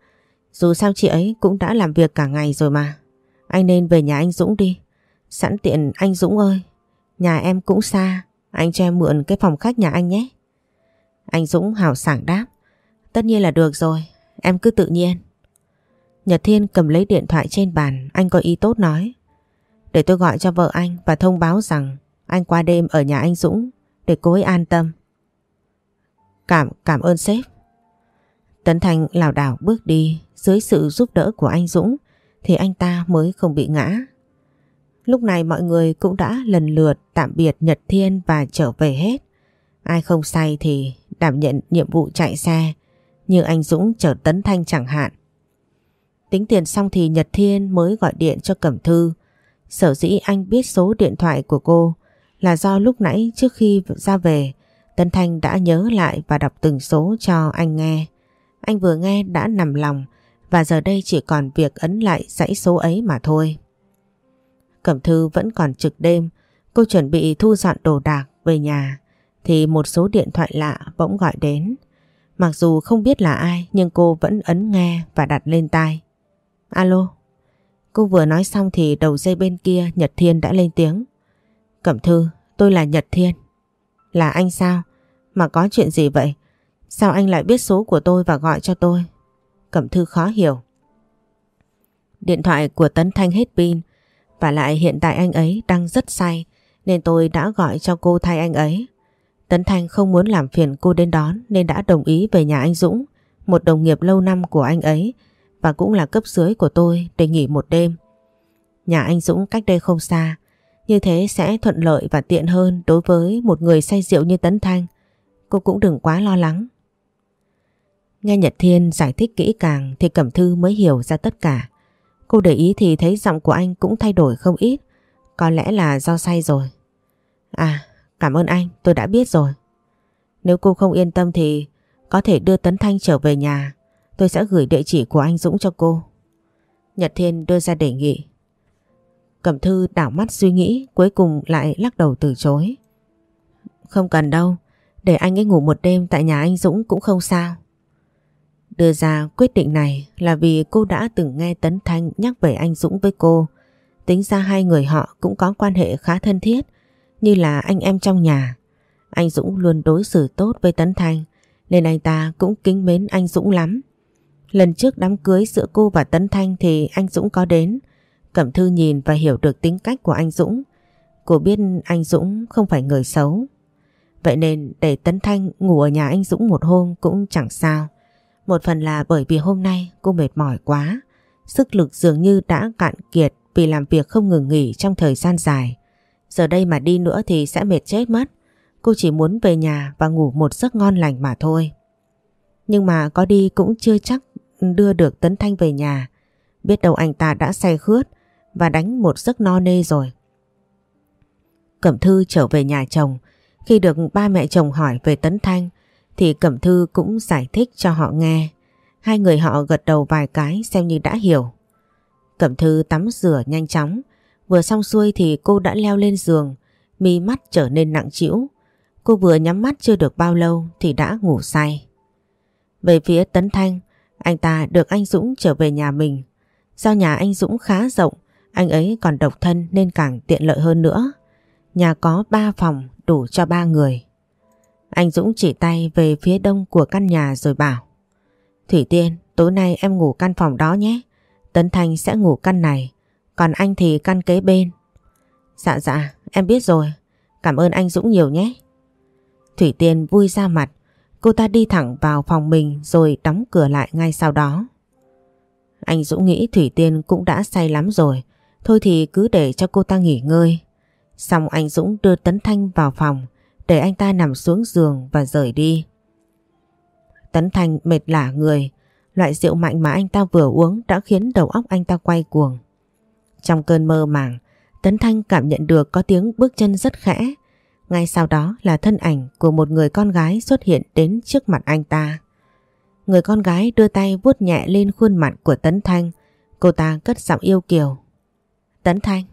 Dù sao chị ấy cũng đã làm việc cả ngày rồi mà. Anh nên về nhà anh Dũng đi. Sẵn tiện anh Dũng ơi. Nhà em cũng xa. Anh cho em mượn cái phòng khách nhà anh nhé. Anh Dũng hào sảng đáp. Tất nhiên là được rồi. Em cứ tự nhiên. Nhật Thiên cầm lấy điện thoại trên bàn. Anh có ý tốt nói. Để tôi gọi cho vợ anh và thông báo rằng anh qua đêm ở nhà anh Dũng để cô ấy an tâm. Cảm, cảm ơn sếp. Tấn Thành lảo đảo bước đi dưới sự giúp đỡ của anh Dũng, thì anh ta mới không bị ngã. Lúc này mọi người cũng đã lần lượt tạm biệt Nhật Thiên và trở về hết. Ai không say thì đảm nhận nhiệm vụ chạy xe, như anh Dũng chở Tấn Thanh chẳng hạn. Tính tiền xong thì Nhật Thiên mới gọi điện cho Cẩm Thư. Sở dĩ anh biết số điện thoại của cô là do lúc nãy trước khi ra về, Tấn Thanh đã nhớ lại và đọc từng số cho anh nghe. Anh vừa nghe đã nằm lòng và giờ đây chỉ còn việc ấn lại dãy số ấy mà thôi. Cẩm Thư vẫn còn trực đêm, cô chuẩn bị thu dọn đồ đạc về nhà thì một số điện thoại lạ bỗng gọi đến. Mặc dù không biết là ai nhưng cô vẫn ấn nghe và đặt lên tai. Alo. Cô vừa nói xong thì đầu dây bên kia Nhật Thiên đã lên tiếng. Cẩm Thư, tôi là Nhật Thiên. Là anh sao? Mà có chuyện gì vậy? Sao anh lại biết số của tôi và gọi cho tôi? Cẩm Thư khó hiểu. Điện thoại của Tấn Thanh hết pin và lại hiện tại anh ấy đang rất say nên tôi đã gọi cho cô thay anh ấy. Tấn Thanh không muốn làm phiền cô đến đón nên đã đồng ý về nhà anh Dũng, một đồng nghiệp lâu năm của anh ấy và cũng là cấp dưới của tôi để nghỉ một đêm. Nhà anh Dũng cách đây không xa như thế sẽ thuận lợi và tiện hơn đối với một người say rượu như Tấn Thanh. Cô cũng đừng quá lo lắng. Nghe Nhật Thiên giải thích kỹ càng thì Cẩm Thư mới hiểu ra tất cả. Cô để ý thì thấy giọng của anh cũng thay đổi không ít. Có lẽ là do say rồi. À, cảm ơn anh, tôi đã biết rồi. Nếu cô không yên tâm thì có thể đưa Tấn Thanh trở về nhà. Tôi sẽ gửi địa chỉ của anh Dũng cho cô. Nhật Thiên đưa ra đề nghị. Cẩm Thư đảo mắt suy nghĩ cuối cùng lại lắc đầu từ chối. Không cần đâu, để anh ấy ngủ một đêm tại nhà anh Dũng cũng không sao. Đưa ra quyết định này là vì cô đã từng nghe Tấn Thanh nhắc về anh Dũng với cô. Tính ra hai người họ cũng có quan hệ khá thân thiết, như là anh em trong nhà. Anh Dũng luôn đối xử tốt với Tấn Thanh, nên anh ta cũng kính mến anh Dũng lắm. Lần trước đám cưới giữa cô và Tấn Thanh thì anh Dũng có đến, Cẩm Thư nhìn và hiểu được tính cách của anh Dũng. Cô biết anh Dũng không phải người xấu. Vậy nên để Tấn Thanh ngủ ở nhà anh Dũng một hôm cũng chẳng sao. Một phần là bởi vì hôm nay cô mệt mỏi quá. Sức lực dường như đã cạn kiệt vì làm việc không ngừng nghỉ trong thời gian dài. Giờ đây mà đi nữa thì sẽ mệt chết mất. Cô chỉ muốn về nhà và ngủ một giấc ngon lành mà thôi. Nhưng mà có đi cũng chưa chắc đưa được Tấn Thanh về nhà. Biết đâu anh ta đã say khướt và đánh một giấc no nê rồi. Cẩm Thư trở về nhà chồng, khi được ba mẹ chồng hỏi về Tấn Thanh thì Cẩm Thư cũng giải thích cho họ nghe. Hai người họ gật đầu vài cái xem như đã hiểu. Cẩm Thư tắm rửa nhanh chóng, vừa xong xuôi thì cô đã leo lên giường, mi mắt trở nên nặng trĩu. Cô vừa nhắm mắt chưa được bao lâu thì đã ngủ say. Về phía Tấn Thanh, anh ta được anh Dũng trở về nhà mình. Do nhà anh Dũng khá rộng anh ấy còn độc thân nên càng tiện lợi hơn nữa. Nhà có 3 phòng đủ cho 3 người. Anh Dũng chỉ tay về phía đông của căn nhà rồi bảo Thủy Tiên, tối nay em ngủ căn phòng đó nhé. Tấn Thanh sẽ ngủ căn này, còn anh thì căn kế bên. Dạ dạ, em biết rồi. Cảm ơn anh Dũng nhiều nhé. Thủy Tiên vui ra mặt, cô ta đi thẳng vào phòng mình rồi đóng cửa lại ngay sau đó. Anh Dũng nghĩ Thủy Tiên cũng đã say lắm rồi, thôi thì cứ để cho cô ta nghỉ ngơi. Xong anh Dũng đưa Tấn Thanh vào phòng, để anh ta nằm xuống giường và rời đi. Tấn Thanh mệt lả người, loại rượu mạnh mà anh ta vừa uống đã khiến đầu óc anh ta quay cuồng. Trong cơn mơ màng, Tấn Thanh cảm nhận được có tiếng bước chân rất khẽ. Ngay sau đó là thân ảnh của một người con gái xuất hiện đến trước mặt anh ta. Người con gái đưa tay vuốt nhẹ lên khuôn mặt của Tấn Thanh. Cô ta cất giọng yêu kiều. Tấn Thanh.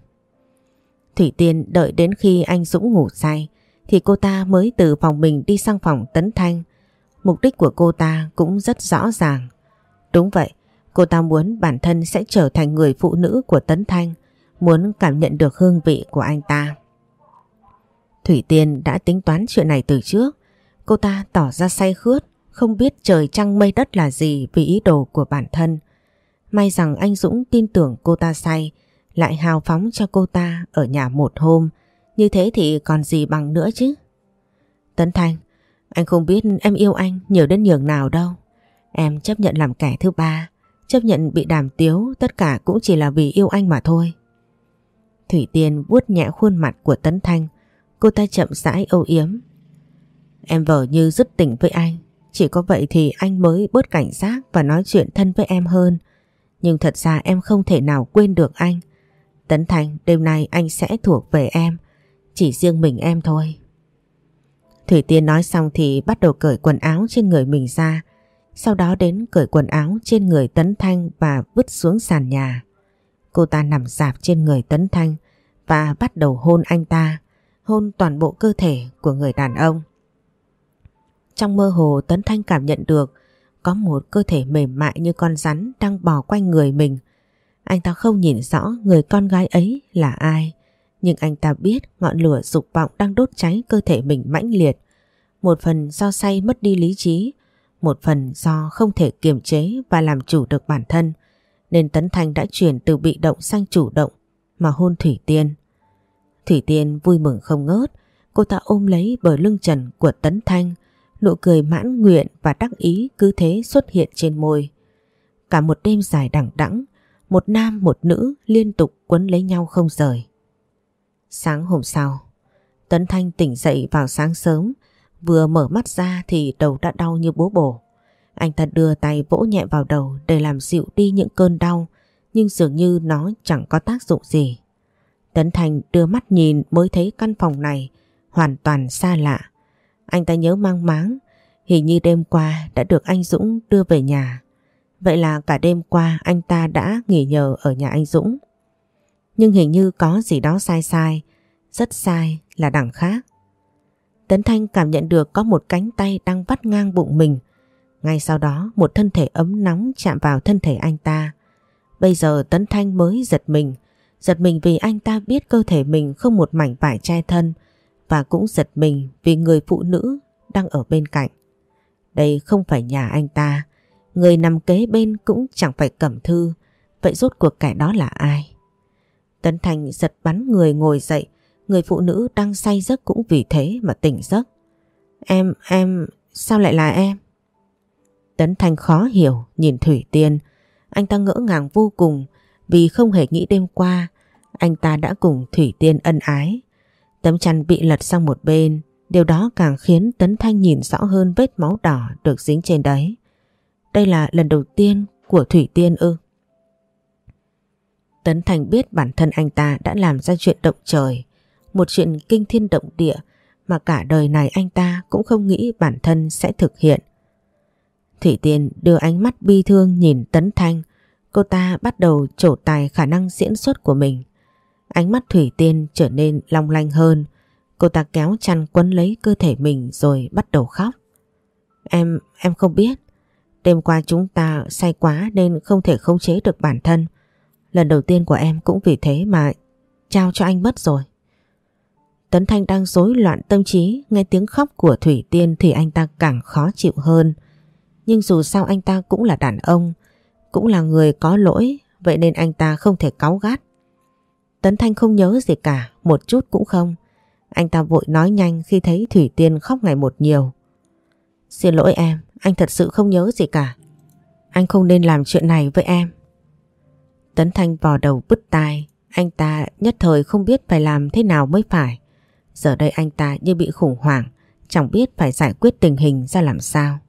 Thủy Tiên đợi đến khi anh Dũng ngủ say thì cô ta mới từ phòng mình đi sang phòng Tấn Thanh. Mục đích của cô ta cũng rất rõ ràng. Đúng vậy, cô ta muốn bản thân sẽ trở thành người phụ nữ của Tấn Thanh, muốn cảm nhận được hương vị của anh ta. Thủy Tiên đã tính toán chuyện này từ trước. Cô ta tỏ ra say khướt, không biết trời trăng mây đất là gì vì ý đồ của bản thân. May rằng anh Dũng tin tưởng cô ta say, lại hào phóng cho cô ta ở nhà một hôm. Như thế thì còn gì bằng nữa chứ. Tấn Thanh, anh không biết em yêu anh nhiều đến nhường nào đâu. Em chấp nhận làm kẻ thứ ba, chấp nhận bị đàm tiếu tất cả cũng chỉ là vì yêu anh mà thôi. Thủy Tiên vuốt nhẹ khuôn mặt của Tấn Thanh, cô ta chậm rãi âu yếm. Em vờ như dứt tình với anh, chỉ có vậy thì anh mới bớt cảnh giác và nói chuyện thân với em hơn. Nhưng thật ra em không thể nào quên được anh. Tấn Thanh, đêm nay anh sẽ thuộc về em, chỉ riêng mình em thôi. Thủy Tiên nói xong thì bắt đầu cởi quần áo trên người mình ra, sau đó đến cởi quần áo trên người Tấn Thanh và vứt xuống sàn nhà. Cô ta nằm dạp trên người Tấn Thanh và bắt đầu hôn anh ta, hôn toàn bộ cơ thể của người đàn ông. Trong mơ hồ Tấn Thanh cảm nhận được có một cơ thể mềm mại như con rắn đang bò quanh người mình. Anh ta không nhìn rõ người con gái ấy là ai, nhưng anh ta biết ngọn lửa dục vọng đang đốt cháy cơ thể mình mãnh liệt. Một phần do say mất đi lý trí, một phần do không thể kiềm chế và làm chủ được bản thân, nên Tấn Thanh đã chuyển từ bị động sang chủ động mà hôn Thủy Tiên. Thủy Tiên vui mừng không ngớt, cô ta ôm lấy bờ lưng trần của Tấn Thanh, nụ cười mãn nguyện và đắc ý cứ thế xuất hiện trên môi. Cả một đêm dài đẳng đẵng, một nam một nữ liên tục quấn lấy nhau không rời. Sáng hôm sau, Tấn Thanh tỉnh dậy vào sáng sớm, vừa mở mắt ra thì đầu đã đau như búa bổ. Anh ta đưa tay vỗ nhẹ vào đầu để làm dịu đi những cơn đau, nhưng dường như nó chẳng có tác dụng gì. Tấn Thành đưa mắt nhìn mới thấy căn phòng này hoàn toàn xa lạ. Anh ta nhớ mang máng, hình như đêm qua đã được anh Dũng đưa về nhà. Vậy là cả đêm qua anh ta đã nghỉ nhờ ở nhà anh Dũng. Nhưng hình như có gì đó sai sai, rất sai là đằng khác. Tấn Thanh cảm nhận được có một cánh tay đang vắt ngang bụng mình. Ngay sau đó một thân thể ấm nóng chạm vào thân thể anh ta. Bây giờ Tấn Thanh mới giật mình. Giật mình vì anh ta biết cơ thể mình không một mảnh vải che thân và cũng giật mình vì người phụ nữ đang ở bên cạnh. Đây không phải nhà anh ta. Người nằm kế bên cũng chẳng phải cẩm thư. Vậy rốt cuộc kẻ đó là ai? Tấn Thành giật bắn người ngồi dậy. Người phụ nữ đang say giấc cũng vì thế mà tỉnh giấc. Em, em, sao lại là em? Tấn Thành khó hiểu nhìn Thủy Tiên. Anh ta ngỡ ngàng vô cùng vì không hề nghĩ đêm qua anh ta đã cùng Thủy Tiên ân ái. Tấm chăn bị lật sang một bên, điều đó càng khiến Tấn Thanh nhìn rõ hơn vết máu đỏ được dính trên đấy. Đây là lần đầu tiên của Thủy Tiên ư. Tấn Thành biết bản thân anh ta đã làm ra chuyện động trời, một chuyện kinh thiên động địa mà cả đời này anh ta cũng không nghĩ bản thân sẽ thực hiện. Thủy Tiên đưa ánh mắt bi thương nhìn Tấn Thanh, cô ta bắt đầu trổ tài khả năng diễn xuất của mình. Ánh mắt Thủy Tiên trở nên long lanh hơn, cô ta kéo chăn quấn lấy cơ thể mình rồi bắt đầu khóc. Em, em không biết, đêm qua chúng ta say quá nên không thể khống chế được bản thân. Lần đầu tiên của em cũng vì thế mà trao cho anh mất rồi. Tấn Thanh đang rối loạn tâm trí nghe tiếng khóc của Thủy Tiên thì anh ta càng khó chịu hơn. Nhưng dù sao anh ta cũng là đàn ông, cũng là người có lỗi, vậy nên anh ta không thể cáu gắt. Tấn Thanh không nhớ gì cả, một chút cũng không. Anh ta vội nói nhanh khi thấy Thủy Tiên khóc ngày một nhiều. Xin lỗi em, anh thật sự không nhớ gì cả. Anh không nên làm chuyện này với em. Tấn Thanh vò đầu bứt tai, anh ta nhất thời không biết phải làm thế nào mới phải. Giờ đây anh ta như bị khủng hoảng, chẳng biết phải giải quyết tình hình ra làm sao.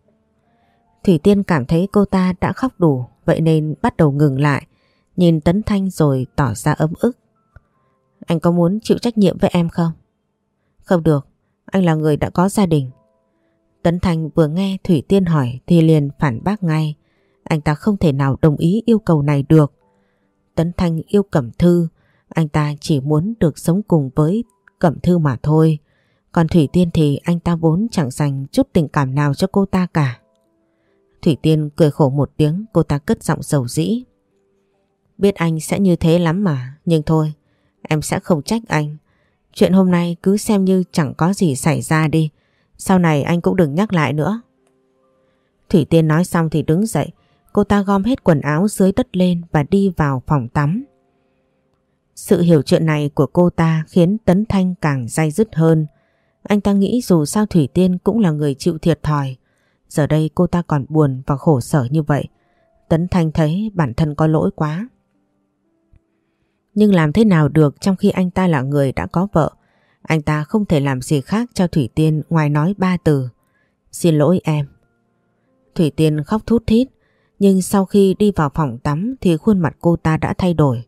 Thủy Tiên cảm thấy cô ta đã khóc đủ, vậy nên bắt đầu ngừng lại, nhìn Tấn Thanh rồi tỏ ra ấm ức. Anh có muốn chịu trách nhiệm với em không? Không được, anh là người đã có gia đình. Tấn Thanh vừa nghe Thủy Tiên hỏi thì liền phản bác ngay. Anh ta không thể nào đồng ý yêu cầu này được. Tấn Thanh yêu Cẩm Thư, anh ta chỉ muốn được sống cùng với Cẩm Thư mà thôi. Còn Thủy Tiên thì anh ta vốn chẳng dành chút tình cảm nào cho cô ta cả. Thủy Tiên cười khổ một tiếng cô ta cất giọng sầu dĩ. Biết anh sẽ như thế lắm mà, nhưng thôi, em sẽ không trách anh. Chuyện hôm nay cứ xem như chẳng có gì xảy ra đi. Sau này anh cũng đừng nhắc lại nữa. Thủy Tiên nói xong thì đứng dậy. Cô ta gom hết quần áo dưới đất lên và đi vào phòng tắm. Sự hiểu chuyện này của cô ta khiến Tấn Thanh càng day dứt hơn. Anh ta nghĩ dù sao Thủy Tiên cũng là người chịu thiệt thòi. Giờ đây cô ta còn buồn và khổ sở như vậy. Tấn Thanh thấy bản thân có lỗi quá. Nhưng làm thế nào được trong khi anh ta là người đã có vợ. Anh ta không thể làm gì khác cho Thủy Tiên ngoài nói ba từ. Xin lỗi em. Thủy Tiên khóc thút thít. Nhưng sau khi đi vào phòng tắm thì khuôn mặt cô ta đã thay đổi.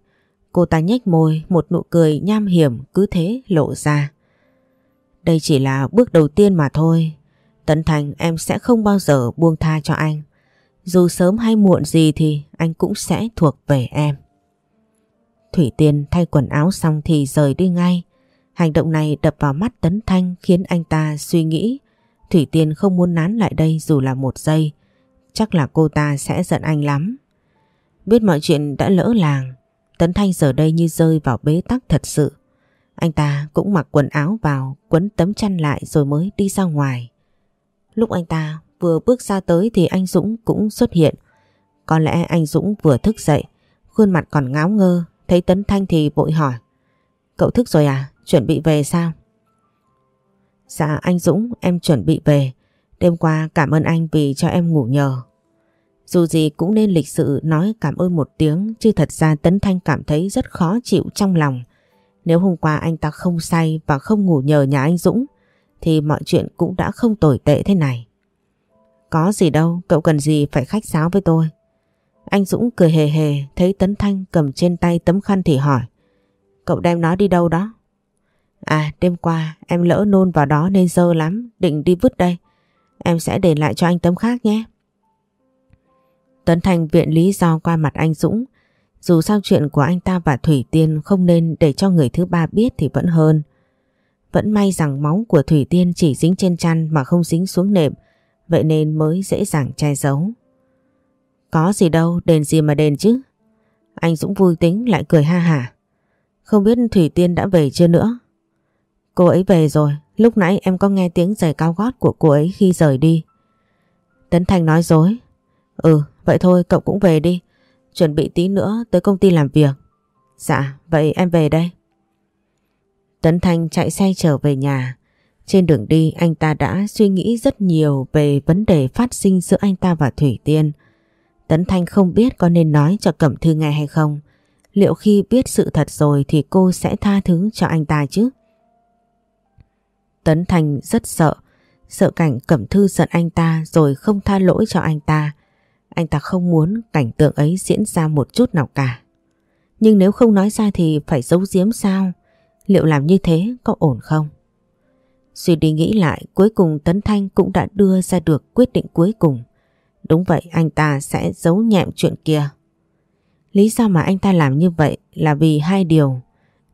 Cô ta nhếch môi, một nụ cười nham hiểm cứ thế lộ ra. Đây chỉ là bước đầu tiên mà thôi. Tấn Thành, em sẽ không bao giờ buông tha cho anh. Dù sớm hay muộn gì thì anh cũng sẽ thuộc về em. Thủy Tiên thay quần áo xong thì rời đi ngay. Hành động này đập vào mắt Tấn Thanh khiến anh ta suy nghĩ Thủy Tiên không muốn nán lại đây dù là một giây. Chắc là cô ta sẽ giận anh lắm. Biết mọi chuyện đã lỡ làng, Tấn Thanh giờ đây như rơi vào bế tắc thật sự. Anh ta cũng mặc quần áo vào, quấn tấm chăn lại rồi mới đi ra ngoài. Lúc anh ta vừa bước ra tới thì anh Dũng cũng xuất hiện. Có lẽ anh Dũng vừa thức dậy, khuôn mặt còn ngáo ngơ, thấy Tấn Thanh thì vội hỏi. Cậu thức rồi à? Chuẩn bị về sao? Dạ anh Dũng em chuẩn bị về. Đêm qua cảm ơn anh vì cho em ngủ nhờ. Dù gì cũng nên lịch sự nói cảm ơn một tiếng chứ thật ra Tấn Thanh cảm thấy rất khó chịu trong lòng. Nếu hôm qua anh ta không say và không ngủ nhờ nhà anh Dũng thì mọi chuyện cũng đã không tồi tệ thế này. Có gì đâu, cậu cần gì phải khách sáo với tôi. Anh Dũng cười hề hề thấy Tấn Thanh cầm trên tay tấm khăn thì hỏi. Cậu đem nó đi đâu đó? À đêm qua em lỡ nôn vào đó nên dơ lắm, định đi vứt đây. Em sẽ để lại cho anh tấm khác nhé. Tấn Thành viện lý do qua mặt anh Dũng. Dù sao chuyện của anh ta và Thủy Tiên không nên để cho người thứ ba biết thì vẫn hơn. Vẫn may rằng máu của Thủy Tiên chỉ dính trên chăn mà không dính xuống nệm, vậy nên mới dễ dàng che giấu. Có gì đâu, đền gì mà đền chứ. Anh Dũng vui tính lại cười ha hả. Không biết Thủy Tiên đã về chưa nữa. Cô ấy về rồi, lúc nãy em có nghe tiếng giày cao gót của cô ấy khi rời đi. Tấn Thành nói dối. Ừ, vậy thôi cậu cũng về đi. Chuẩn bị tí nữa tới công ty làm việc. Dạ, vậy em về đây. Tấn Thanh chạy xe trở về nhà. Trên đường đi anh ta đã suy nghĩ rất nhiều về vấn đề phát sinh giữa anh ta và Thủy Tiên. Tấn Thanh không biết có nên nói cho Cẩm Thư nghe hay không. Liệu khi biết sự thật rồi thì cô sẽ tha thứ cho anh ta chứ? Tấn Thành rất sợ, sợ cảnh Cẩm Thư giận anh ta rồi không tha lỗi cho anh ta. Anh ta không muốn cảnh tượng ấy diễn ra một chút nào cả. Nhưng nếu không nói ra thì phải giấu giếm sao? Liệu làm như thế có ổn không? Suy đi nghĩ lại cuối cùng Tấn Thanh cũng đã đưa ra được quyết định cuối cùng. Đúng vậy anh ta sẽ giấu nhẹm chuyện kia. Lý do mà anh ta làm như vậy là vì hai điều.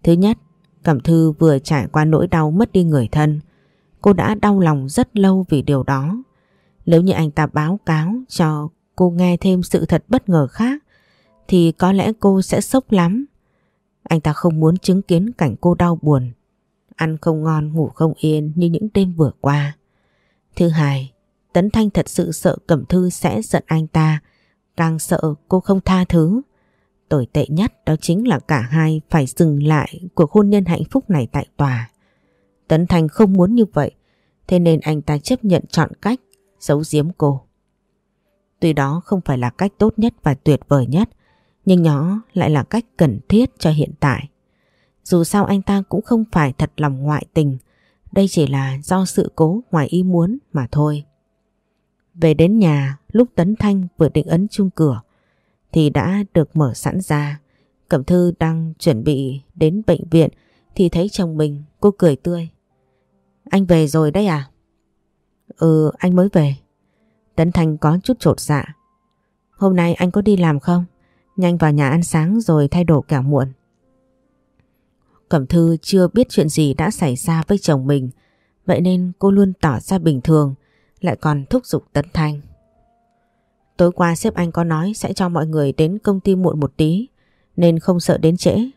Thứ nhất, Cẩm Thư vừa trải qua nỗi đau mất đi người thân. Cô đã đau lòng rất lâu vì điều đó. Nếu như anh ta báo cáo cho cô nghe thêm sự thật bất ngờ khác thì có lẽ cô sẽ sốc lắm. Anh ta không muốn chứng kiến cảnh cô đau buồn. ăn không ngon ngủ không yên như những đêm vừa qua. Thứ hai, Tấn Thanh thật sự sợ Cẩm Thư sẽ giận anh ta, càng sợ cô không tha thứ. Tồi tệ nhất đó chính là cả hai phải dừng lại cuộc hôn nhân hạnh phúc này tại tòa. Tấn Thanh không muốn như vậy, thế nên anh ta chấp nhận chọn cách giấu giếm cô. Tuy đó không phải là cách tốt nhất và tuyệt vời nhất, nhưng nó lại là cách cần thiết cho hiện tại. Dù sao anh ta cũng không phải thật lòng ngoại tình, đây chỉ là do sự cố ngoài ý muốn mà thôi. Về đến nhà, lúc Tấn Thanh vừa định ấn chung cửa, thì đã được mở sẵn ra. Cẩm Thư đang chuẩn bị đến bệnh viện thì thấy chồng mình, cô cười tươi. Anh về rồi đấy à? Ừ, anh mới về. Tấn Thành có chút trột dạ. Hôm nay anh có đi làm không? Nhanh vào nhà ăn sáng rồi thay đồ kẻo muộn. Cẩm Thư chưa biết chuyện gì đã xảy ra với chồng mình, vậy nên cô luôn tỏ ra bình thường, lại còn thúc giục Tấn Thanh. Tối qua sếp anh có nói sẽ cho mọi người đến công ty muộn một tí, nên không sợ đến trễ.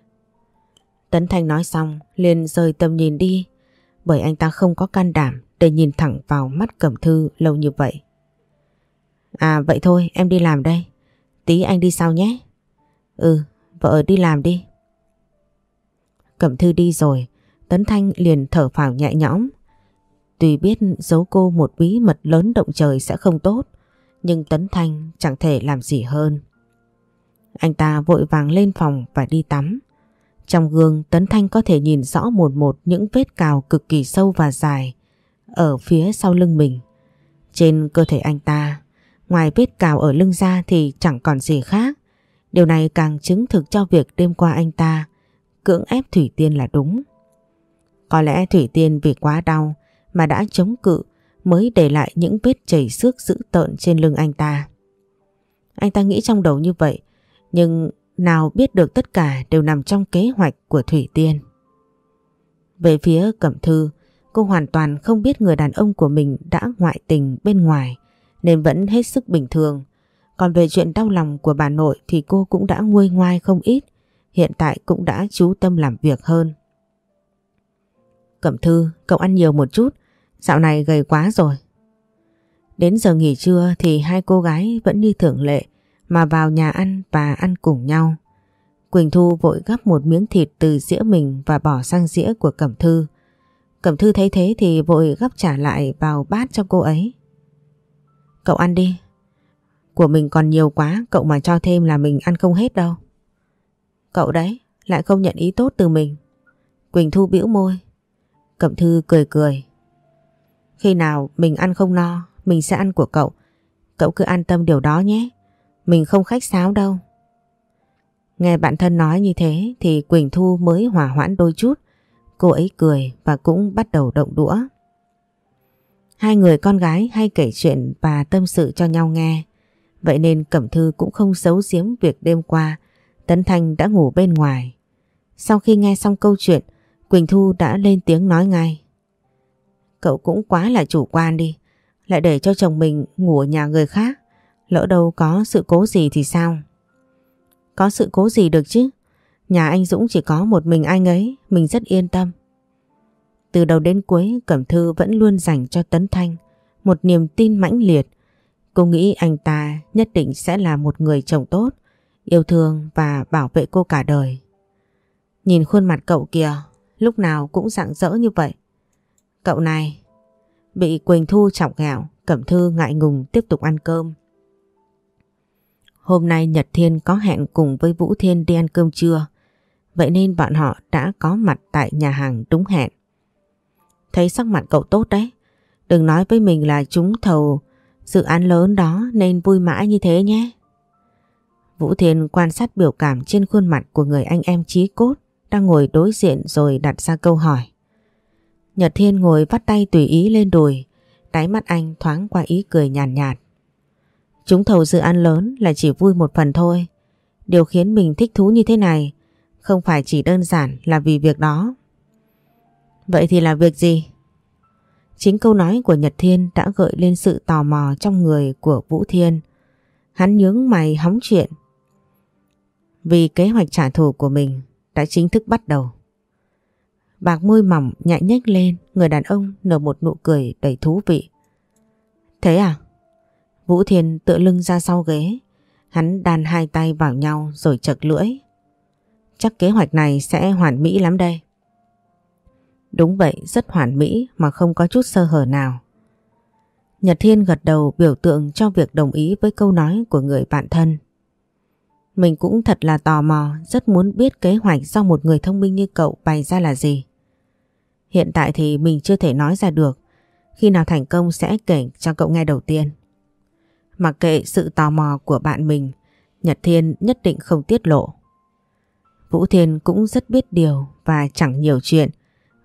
Tấn Thanh nói xong, liền rời tầm nhìn đi, bởi anh ta không có can đảm để nhìn thẳng vào mắt Cẩm Thư lâu như vậy. À vậy thôi, em đi làm đây. Tí anh đi sau nhé. Ừ, vợ đi làm đi. Cẩm Thư đi rồi, Tấn Thanh liền thở phào nhẹ nhõm. Tuy biết giấu cô một bí mật lớn động trời sẽ không tốt, nhưng Tấn Thanh chẳng thể làm gì hơn. Anh ta vội vàng lên phòng và đi tắm. Trong gương Tấn Thanh có thể nhìn rõ một một những vết cào cực kỳ sâu và dài ở phía sau lưng mình. Trên cơ thể anh ta, ngoài vết cào ở lưng ra thì chẳng còn gì khác. Điều này càng chứng thực cho việc đêm qua anh ta cưỡng ép Thủy Tiên là đúng. Có lẽ Thủy Tiên vì quá đau mà đã chống cự mới để lại những vết chảy xước dữ tợn trên lưng anh ta. Anh ta nghĩ trong đầu như vậy, nhưng nào biết được tất cả đều nằm trong kế hoạch của Thủy Tiên. Về phía Cẩm Thư, cô hoàn toàn không biết người đàn ông của mình đã ngoại tình bên ngoài nên vẫn hết sức bình thường. Còn về chuyện đau lòng của bà nội thì cô cũng đã nguôi ngoai không ít, hiện tại cũng đã chú tâm làm việc hơn. Cẩm Thư, cậu ăn nhiều một chút, dạo này gầy quá rồi. Đến giờ nghỉ trưa thì hai cô gái vẫn như thường lệ mà vào nhà ăn và ăn cùng nhau. Quỳnh Thu vội gắp một miếng thịt từ dĩa mình và bỏ sang dĩa của Cẩm Thư. Cẩm Thư thấy thế thì vội gắp trả lại vào bát cho cô ấy. Cậu ăn đi. Của mình còn nhiều quá, cậu mà cho thêm là mình ăn không hết đâu. Cậu đấy, lại không nhận ý tốt từ mình. Quỳnh Thu bĩu môi. Cẩm Thư cười cười. Khi nào mình ăn không no, mình sẽ ăn của cậu. Cậu cứ an tâm điều đó nhé. Mình không khách sáo đâu. Nghe bạn thân nói như thế thì Quỳnh Thu mới hỏa hoãn đôi chút. Cô ấy cười và cũng bắt đầu động đũa. Hai người con gái hay kể chuyện và tâm sự cho nhau nghe. Vậy nên Cẩm Thư cũng không giấu giếm việc đêm qua Tấn Thanh đã ngủ bên ngoài. Sau khi nghe xong câu chuyện, Quỳnh Thu đã lên tiếng nói ngay. Cậu cũng quá là chủ quan đi, lại để cho chồng mình ngủ ở nhà người khác. Lỡ đâu có sự cố gì thì sao? Có sự cố gì được chứ? Nhà anh Dũng chỉ có một mình anh ấy, mình rất yên tâm. Từ đầu đến cuối Cẩm Thư vẫn luôn dành cho Tấn Thanh một niềm tin mãnh liệt. Cô nghĩ anh ta nhất định sẽ là một người chồng tốt, yêu thương và bảo vệ cô cả đời. Nhìn khuôn mặt cậu kìa, lúc nào cũng rạng rỡ như vậy. Cậu này, bị Quỳnh Thu chọc ghẹo, Cẩm Thư ngại ngùng tiếp tục ăn cơm. Hôm nay Nhật Thiên có hẹn cùng với Vũ Thiên đi ăn cơm trưa, vậy nên bọn họ đã có mặt tại nhà hàng đúng hẹn. Thấy sắc mặt cậu tốt đấy, đừng nói với mình là chúng thầu dự án lớn đó nên vui mãi như thế nhé. Vũ Thiên quan sát biểu cảm trên khuôn mặt của người anh em trí cốt đang ngồi đối diện rồi đặt ra câu hỏi. Nhật Thiên ngồi vắt tay tùy ý lên đùi, đáy mắt anh thoáng qua ý cười nhàn nhạt, nhạt. Chúng thầu dự án lớn là chỉ vui một phần thôi. Điều khiến mình thích thú như thế này không phải chỉ đơn giản là vì việc đó. Vậy thì là việc gì? Chính câu nói của Nhật Thiên đã gợi lên sự tò mò trong người của Vũ Thiên. Hắn nhướng mày hóng chuyện. Vì kế hoạch trả thù của mình đã chính thức bắt đầu. Bạc môi mỏng nhạy nhếch lên, người đàn ông nở một nụ cười đầy thú vị. Thế à? Vũ Thiên tựa lưng ra sau ghế, hắn đan hai tay vào nhau rồi chật lưỡi. Chắc kế hoạch này sẽ hoàn mỹ lắm đây. Đúng vậy, rất hoàn mỹ mà không có chút sơ hở nào. Nhật Thiên gật đầu biểu tượng cho việc đồng ý với câu nói của người bạn thân. Mình cũng thật là tò mò, rất muốn biết kế hoạch do một người thông minh như cậu bày ra là gì. Hiện tại thì mình chưa thể nói ra được, khi nào thành công sẽ kể cho cậu nghe đầu tiên. Mặc kệ sự tò mò của bạn mình, Nhật Thiên nhất định không tiết lộ. Vũ Thiên cũng rất biết điều và chẳng nhiều chuyện.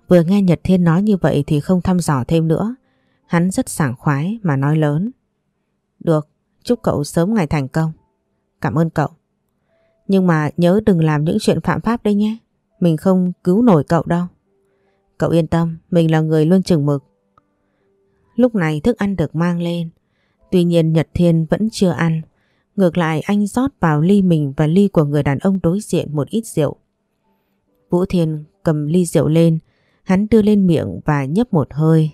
Vừa nghe Nhật Thiên nói như vậy thì không thăm dò thêm nữa. Hắn rất sảng khoái mà nói lớn. Được, chúc cậu sớm ngày thành công. Cảm ơn cậu. Nhưng mà nhớ đừng làm những chuyện phạm pháp đấy nhé. Mình không cứu nổi cậu đâu. Cậu yên tâm, mình là người luôn chừng mực. Lúc này thức ăn được mang lên. Tuy nhiên Nhật Thiên vẫn chưa ăn. Ngược lại anh rót vào ly mình và ly của người đàn ông đối diện một ít rượu. Vũ Thiên cầm ly rượu lên, hắn đưa lên miệng và nhấp một hơi.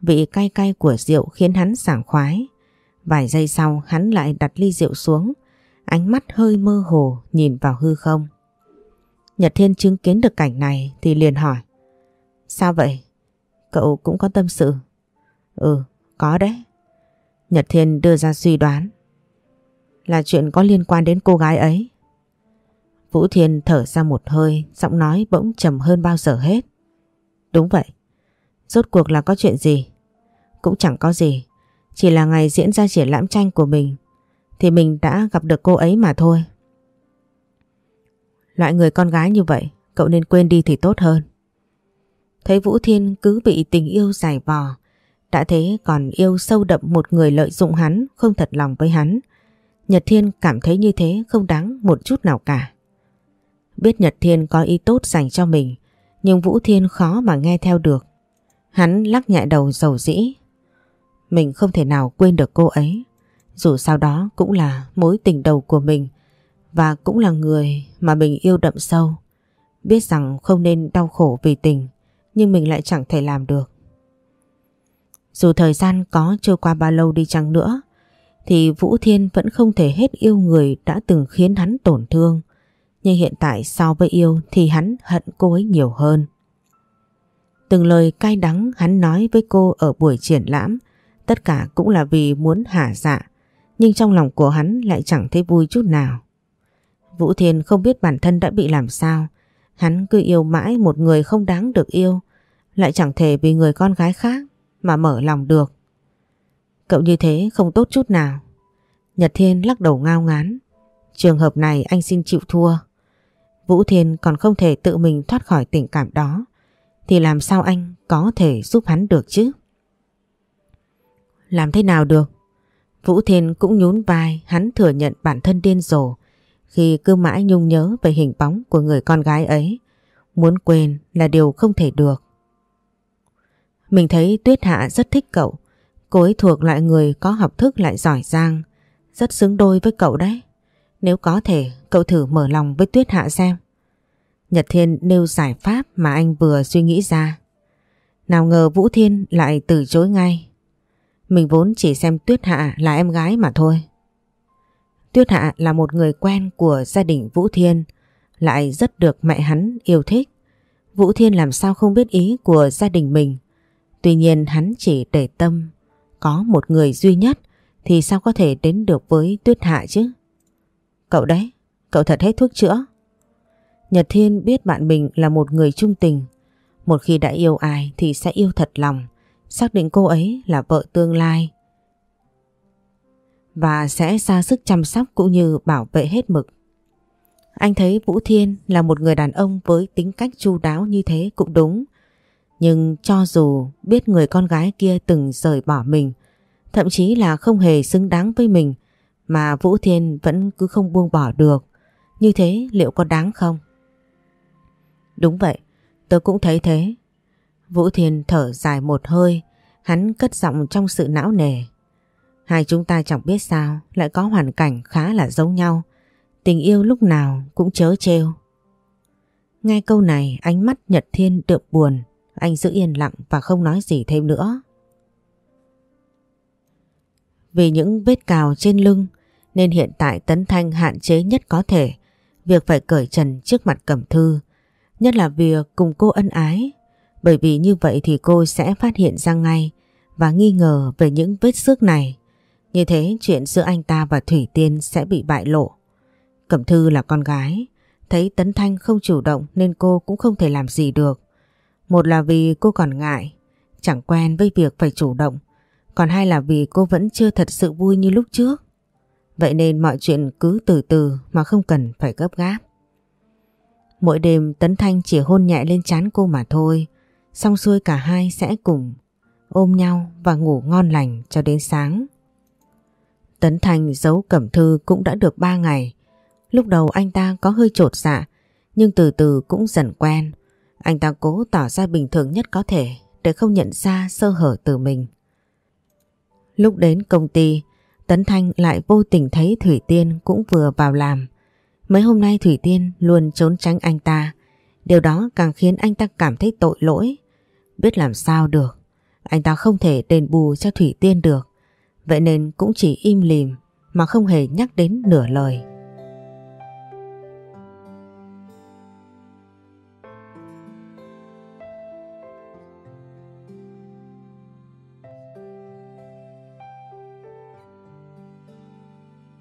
Vị cay cay của rượu khiến hắn sảng khoái. Vài giây sau hắn lại đặt ly rượu xuống, ánh mắt hơi mơ hồ nhìn vào hư không. Nhật Thiên chứng kiến được cảnh này thì liền hỏi. Sao vậy? Cậu cũng có tâm sự? Ừ, có đấy. Nhật Thiên đưa ra suy đoán. Là chuyện có liên quan đến cô gái ấy. Vũ Thiên thở ra một hơi, giọng nói bỗng trầm hơn bao giờ hết. Đúng vậy. Rốt cuộc là có chuyện gì? Cũng chẳng có gì. Chỉ là ngày diễn ra triển lãm tranh của mình thì mình đã gặp được cô ấy mà thôi. Loại người con gái như vậy cậu nên quên đi thì tốt hơn. Thấy Vũ Thiên cứ bị tình yêu giải vò, đã thế còn yêu sâu đậm một người lợi dụng hắn, không thật lòng với hắn. Nhật Thiên cảm thấy như thế không đáng một chút nào cả. Biết Nhật Thiên có ý tốt dành cho mình, nhưng Vũ Thiên khó mà nghe theo được. Hắn lắc nhẹ đầu dầu dĩ. Mình không thể nào quên được cô ấy. Dù sao đó cũng là mối tình đầu của mình và cũng là người mà mình yêu đậm sâu. Biết rằng không nên đau khổ vì tình nhưng mình lại chẳng thể làm được. Dù thời gian có trôi qua bao lâu đi chăng nữa, thì Vũ Thiên vẫn không thể hết yêu người đã từng khiến hắn tổn thương. Nhưng hiện tại so với yêu thì hắn hận cô ấy nhiều hơn. Từng lời cay đắng hắn nói với cô ở buổi triển lãm, tất cả cũng là vì muốn hả dạ nhưng trong lòng của hắn lại chẳng thấy vui chút nào. Vũ Thiên không biết bản thân đã bị làm sao hắn cứ yêu mãi một người không đáng được yêu lại chẳng thể vì người con gái khác mà mở lòng được. Cậu như thế không tốt chút nào. Nhật Thiên lắc đầu ngao ngán. Trường hợp này anh xin chịu thua. Vũ Thiên còn không thể tự mình thoát khỏi tình cảm đó. Thì làm sao anh có thể giúp hắn được chứ? Làm thế nào được? Vũ Thiên cũng nhún vai, hắn thừa nhận bản thân điên rồ khi cứ mãi nhung nhớ về hình bóng của người con gái ấy. Muốn quên là điều không thể được. Mình thấy Tuyết Hạ rất thích cậu. Cô ấy thuộc loại người có học thức lại giỏi giang. Rất xứng đôi với cậu đấy. Nếu có thể, cậu thử mở lòng với Tuyết Hạ xem. Nhật Thiên nêu giải pháp mà anh vừa suy nghĩ ra. Nào ngờ Vũ Thiên lại từ chối ngay. Mình vốn chỉ xem Tuyết Hạ là em gái mà thôi. Tuyết Hạ là một người quen của gia đình Vũ Thiên, lại rất được mẹ hắn yêu thích. Vũ Thiên làm sao không biết ý của gia đình mình. Tuy nhiên hắn chỉ để tâm có một người duy nhất thì sao có thể đến được với Tuyết Hạ chứ? Cậu đấy, cậu thật hết thuốc chữa. Nhật Thiên biết bạn mình là một người trung tình. Một khi đã yêu ai thì sẽ yêu thật lòng, xác định cô ấy là vợ tương lai. Và sẽ ra sức chăm sóc cũng như bảo vệ hết mực. Anh thấy Vũ Thiên là một người đàn ông với tính cách chu đáo như thế cũng đúng. Nhưng cho dù biết người con gái kia từng rời bỏ mình, thậm chí là không hề xứng đáng với mình, mà Vũ Thiên vẫn cứ không buông bỏ được. Như thế liệu có đáng không? Đúng vậy, tôi cũng thấy thế. Vũ Thiên thở dài một hơi, hắn cất giọng trong sự não nề. Hai chúng ta chẳng biết sao lại có hoàn cảnh khá là giống nhau. Tình yêu lúc nào cũng chớ trêu. Nghe câu này ánh mắt Nhật Thiên đượm buồn, anh giữ yên lặng và không nói gì thêm nữa. Vì những vết cào trên lưng nên hiện tại Tấn Thanh hạn chế nhất có thể việc phải cởi trần trước mặt Cẩm Thư, nhất là việc cùng cô ân ái, bởi vì như vậy thì cô sẽ phát hiện ra ngay và nghi ngờ về những vết xước này. Như thế chuyện giữa anh ta và Thủy Tiên sẽ bị bại lộ. Cẩm Thư là con gái, thấy Tấn Thanh không chủ động nên cô cũng không thể làm gì được. Một là vì cô còn ngại, chẳng quen với việc phải chủ động, còn hai là vì cô vẫn chưa thật sự vui như lúc trước. Vậy nên mọi chuyện cứ từ từ mà không cần phải gấp gáp. Mỗi đêm Tấn Thanh chỉ hôn nhẹ lên trán cô mà thôi, xong xuôi cả hai sẽ cùng ôm nhau và ngủ ngon lành cho đến sáng. Tấn Thanh giấu cẩm thư cũng đã được 3 ngày. Lúc đầu anh ta có hơi trột dạ, nhưng từ từ cũng dần quen. Anh ta cố tỏ ra bình thường nhất có thể để không nhận ra sơ hở từ mình. Lúc đến công ty, Tấn Thanh lại vô tình thấy Thủy Tiên cũng vừa vào làm. Mấy hôm nay Thủy Tiên luôn trốn tránh anh ta. Điều đó càng khiến anh ta cảm thấy tội lỗi. Biết làm sao được. Anh ta không thể đền bù cho Thủy Tiên được. Vậy nên cũng chỉ im lìm mà không hề nhắc đến nửa lời.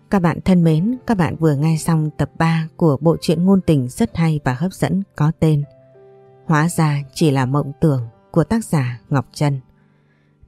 Các bạn thân mến, các bạn vừa nghe xong tập 3 của bộ truyện ngôn tình rất hay và hấp dẫn có tên Hóa ra chỉ là mộng tưởng của tác giả Ngọc Trân.